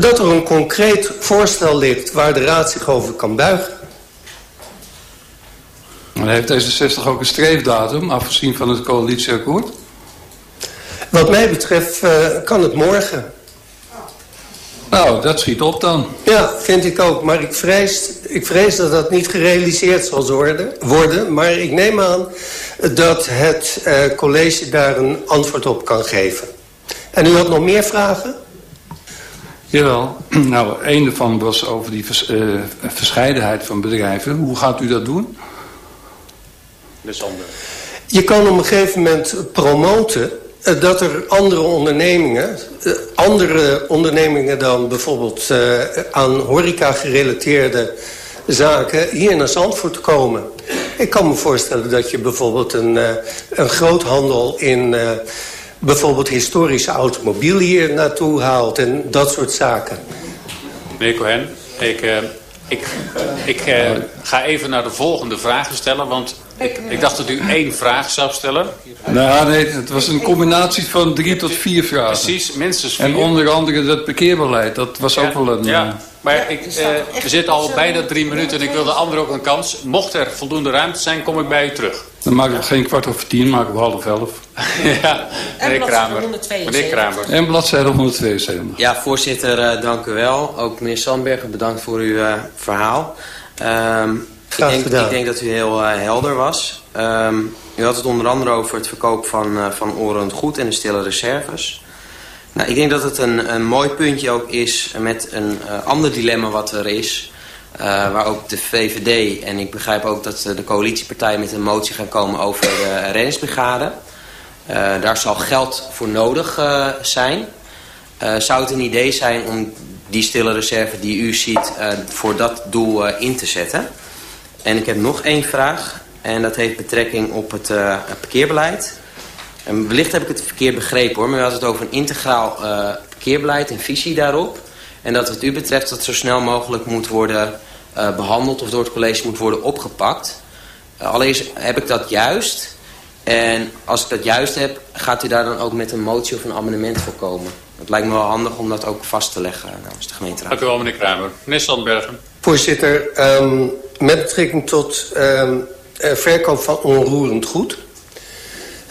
Dat er een concreet voorstel ligt waar de raad zich over kan buigen. Maar heeft D66 ook een streefdatum, afgezien van het coalitieakkoord? Wat mij betreft uh, kan het morgen. Nou, dat schiet op dan. Ja, vind ik ook. Maar ik vrees, ik vrees dat dat niet gerealiseerd zal worden, worden. Maar ik neem aan dat het uh, college daar een antwoord op kan geven. En u had nog meer vragen? Jawel. Nou, een daarvan was over die vers, uh, verscheidenheid van bedrijven. Hoe gaat u dat doen? Dus ander. Je kan op een gegeven moment promoten dat er andere ondernemingen, uh, andere ondernemingen dan bijvoorbeeld aan horeca gerelateerde zaken hier naar Zandvoort komen. Ik kan me voorstellen dat je bijvoorbeeld een, een groothandel in bijvoorbeeld historische automobielen hier naartoe haalt en dat soort zaken. Meneer Cohen, ik, ik, ik uh, ga even naar de volgende vragen stellen, want ik, ik dacht dat u één vraag zou stellen. Nou, nee, het was een combinatie van drie tot vier vragen. Precies, minstens vier. En onder andere dat parkeerbeleid, dat was ja, ook wel een... Ja. Maar ik, uh, we zitten al bijna drie minuten en ik wil de anderen ook een kans. Mocht er voldoende ruimte zijn, kom ik bij u terug. Dan maken we geen kwart over tien, maken we half elf. ja, meneer Kramer. Meneer Kramer. En bladzijde 172. Ja, voorzitter, uh, dank u wel. Ook meneer Sandberger, bedankt voor uw uh, verhaal. Um, ik, denk, ik denk dat u heel uh, helder was. Um, u had het onder andere over het verkoop van, uh, van orend goed en de stille reserves. Nou, ik denk dat het een, een mooi puntje ook is met een uh, ander dilemma wat er is. Uh, waar ook de VVD en ik begrijp ook dat de coalitiepartijen met een motie gaan komen over de reddingsbrigade. Uh, daar zal geld voor nodig uh, zijn. Zou het een idee zijn om die stille reserve die u ziet voor dat doel in te zetten? En ik heb nog één vraag. En dat heeft betrekking op het uh, parkeerbeleid. En wellicht heb ik het verkeerd begrepen hoor. Maar u had het over een integraal uh, parkeerbeleid en visie daarop. En dat wat u betreft dat zo snel mogelijk moet worden uh, behandeld of door het college moet worden opgepakt. Uh, allereerst heb ik dat juist. En als ik dat juist heb, gaat u daar dan ook met een motie of een amendement voor komen? Het lijkt me wel handig om dat ook vast te leggen namens de gemeenteraad. Dank u wel, meneer Kramer. Meneer Sandbergen. Voorzitter, um, met betrekking tot um, uh, verkoop van onroerend goed.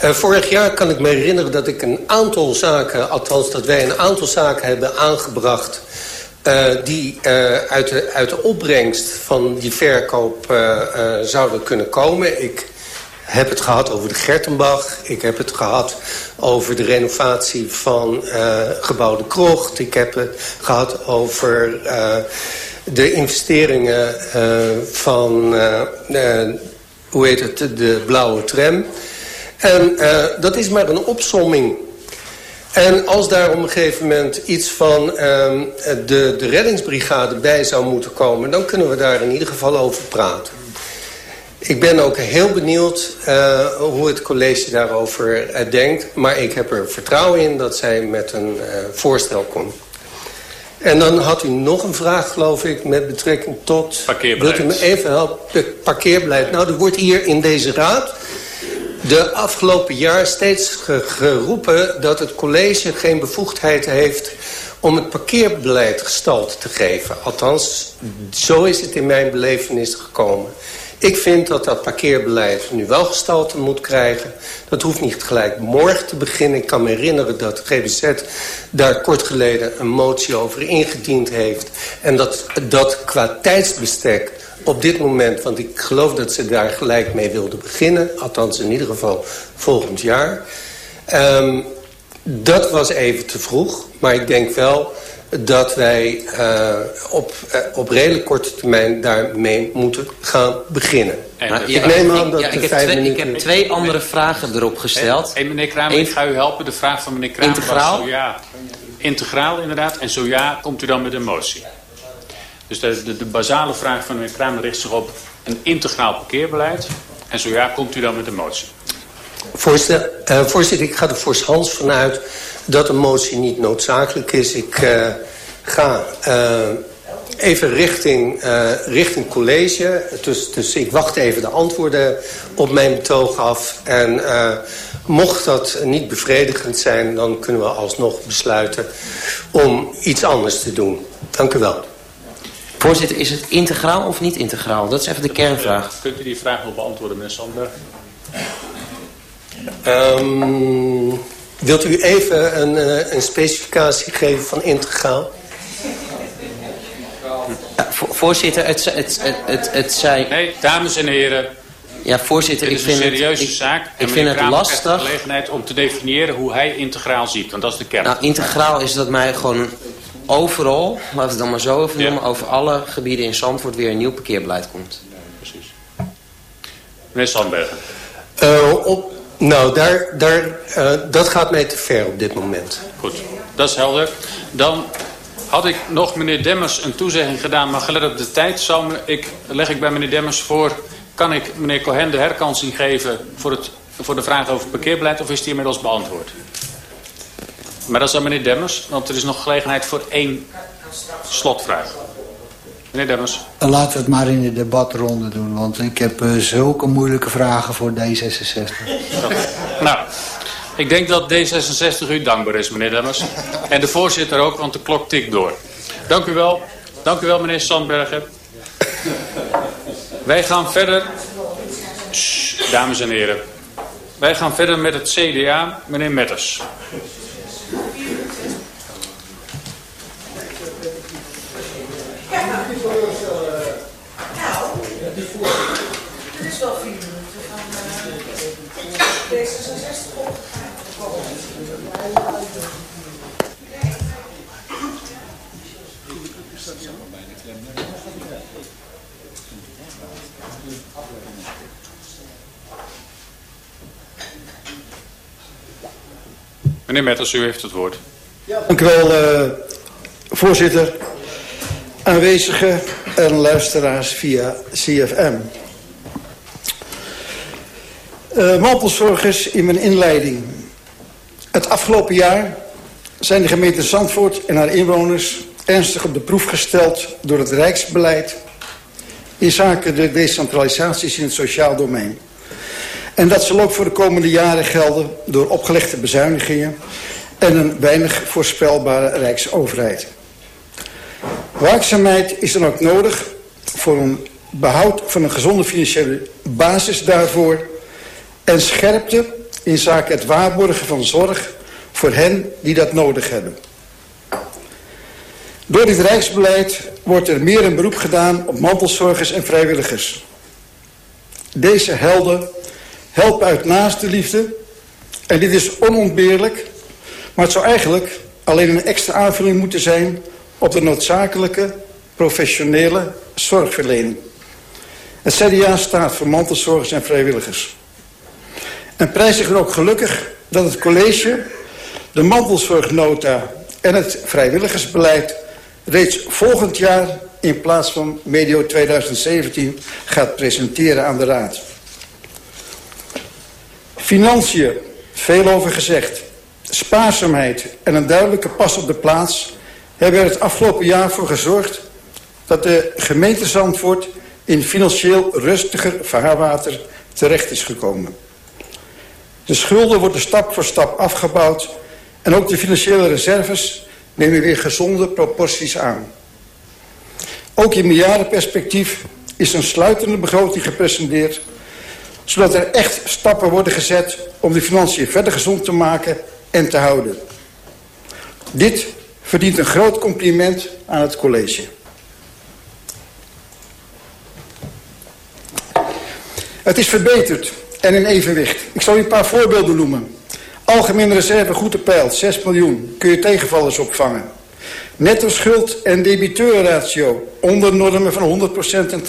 Uh, vorig jaar kan ik me herinneren dat ik een aantal zaken, althans dat wij een aantal zaken hebben aangebracht... Uh, die uit, de, uit de opbrengst van die verkoop zouden kunnen komen. Ik heb het gehad over de Gertenbach. Ik heb het gehad over de renovatie van gebouw de Krocht. Ik heb het gehad over de investeringen van, hoe heet het, de blauwe tram... En uh, dat is maar een opsomming. En als daar op een gegeven moment iets van uh, de, de reddingsbrigade bij zou moeten komen... dan kunnen we daar in ieder geval over praten. Ik ben ook heel benieuwd uh, hoe het college daarover uh, denkt. Maar ik heb er vertrouwen in dat zij met een uh, voorstel komt. En dan had u nog een vraag, geloof ik, met betrekking tot... Parkeerbeleid. Wilt u me even helpen? Parkeerbeleid. Nou, er wordt hier in deze raad de afgelopen jaar steeds geroepen dat het college geen bevoegdheid heeft om het parkeerbeleid gestalte te geven. Althans, zo is het in mijn belevenis gekomen. Ik vind dat dat parkeerbeleid nu wel gestalte moet krijgen. Dat hoeft niet gelijk morgen te beginnen. Ik kan me herinneren dat de GBZ daar kort geleden een motie over ingediend heeft. En dat, dat qua tijdsbestek op dit moment, want ik geloof dat ze daar gelijk mee wilden beginnen. Althans in ieder geval volgend jaar. Um, dat was even te vroeg, maar ik denk wel dat wij uh, op, uh, op redelijk korte termijn daarmee moeten gaan beginnen. Maar, ik neem aan dat ja, ik, heb twee, minuten... ik heb twee andere vragen erop gesteld. En meneer Kramer, Eén... ik ga u helpen. De vraag van meneer Kramer Integraal? was zo ja. Integraal inderdaad. En zo ja, komt u dan met een motie. Dus de, de, de basale vraag van meneer Kramer richt zich op een integraal parkeerbeleid. En zo ja, komt u dan met een motie. Voorzitter, uh, voorzitter ik ga er voor Hans vanuit dat een motie niet noodzakelijk is. Ik uh, ga uh, even richting, richting college. Dus, dus ik wacht even de antwoorden op mijn betoog af. En mocht dat niet bevredigend zijn, dan kunnen we alsnog besluiten om iets anders te doen. Dank u wel. Voorzitter, is het integraal of niet integraal? Dat is even de kernvraag. Kunt u die vraag nog beantwoorden, meneer Sandberg? Um, Wilt u even een, uh, een specificatie geven van integraal? Ja, voorzitter, het, het, het, het. Nee, dames en heren. Ja, voorzitter, ik vind het... een serieuze ik, zaak. Ik vind het lastig. de gelegenheid om te definiëren hoe hij integraal ziet. Want dat is de kern. Nou, integraal is dat mij gewoon overal, laten we het dan maar zo over noemen... over alle gebieden in Zandvoort weer een nieuw parkeerbeleid komt. Ja, precies. Meneer Sandbergen. Uh, op, nou, daar, daar, uh, dat gaat mij te ver op dit moment. Goed, dat is helder. Dan had ik nog meneer Demmers een toezegging gedaan... maar gelet op de tijd ik, leg ik bij meneer Demmers voor... kan ik meneer Cohen de herkansing geven voor, het, voor de vraag over parkeerbeleid... of is die inmiddels beantwoord? Maar dat is aan meneer Demmers, want er is nog gelegenheid voor één slotvraag. Meneer Demmers. Laten we het maar in de debatronde doen, want ik heb uh, zulke moeilijke vragen voor D66. nou, ik denk dat D66 u dankbaar is, meneer Demmers. En de voorzitter ook, want de klok tikt door. Dank u wel. Dank u wel, meneer Sandbergen. Wij gaan verder... Shh, dames en heren. Wij gaan verder met het CDA, meneer Metters. Meneer Metters, u heeft het woord. Dank u wel, uh, voorzitter. Aanwezigen en luisteraars via CFM. Uh, mantelzorgers in mijn inleiding. Het afgelopen jaar zijn de gemeente Zandvoort en haar inwoners ernstig op de proef gesteld door het Rijksbeleid in zaken de decentralisaties in het sociaal domein. En dat zal ook voor de komende jaren gelden door opgelegde bezuinigingen en een weinig voorspelbare rijksoverheid. Waakzaamheid is dan ook nodig voor een behoud van een gezonde financiële basis daarvoor en scherpte in zaken het waarborgen van zorg voor hen die dat nodig hebben. Door dit rijksbeleid wordt er meer een beroep gedaan op mantelzorgers en vrijwilligers. Deze helden helpen uit naaste liefde en dit is onontbeerlijk, maar het zou eigenlijk alleen een extra aanvulling moeten zijn op de noodzakelijke professionele zorgverlening. Het CDA staat voor mantelzorgers en vrijwilligers. En prijs zich er ook gelukkig dat het college de mantelzorgnota en het vrijwilligersbeleid reeds volgend jaar in plaats van medio 2017 gaat presenteren aan de Raad. Financiën, veel over gezegd. Spaarzaamheid en een duidelijke pas op de plaats hebben er het afgelopen jaar voor gezorgd dat de gemeente Zandvoort in financieel rustiger vaarwater terecht is gekomen. De schulden worden stap voor stap afgebouwd en ook de financiële reserves nemen weer gezonde proporties aan. Ook in meerjarenperspectief is een sluitende begroting gepresenteerd... zodat er echt stappen worden gezet om de financiën verder gezond te maken en te houden. Dit verdient een groot compliment aan het college. Het is verbeterd en in evenwicht. Ik zal u een paar voorbeelden noemen. Algemene reserve goed op peil, 6 miljoen. Kun je tegenvallers opvangen. Netto schuld en debiteurratio onder normen van 100% en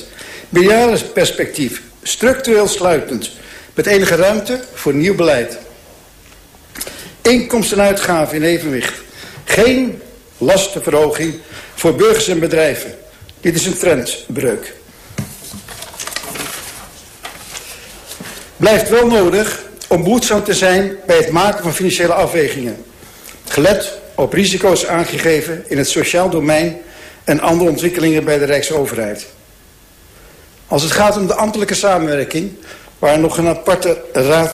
80%. Bejaardenperspectief, structureel sluitend. Met enige ruimte voor nieuw beleid. Inkomsten en uitgaven in evenwicht. Geen lastenverhoging voor burgers en bedrijven. Dit is een trendbreuk. Blijft wel nodig om behoedzaam te zijn bij het maken van financiële afwegingen. Gelet op risico's aangegeven in het sociaal domein en andere ontwikkelingen bij de Rijksoverheid. Als het gaat om de ambtelijke samenwerking, waar nog een aparte raad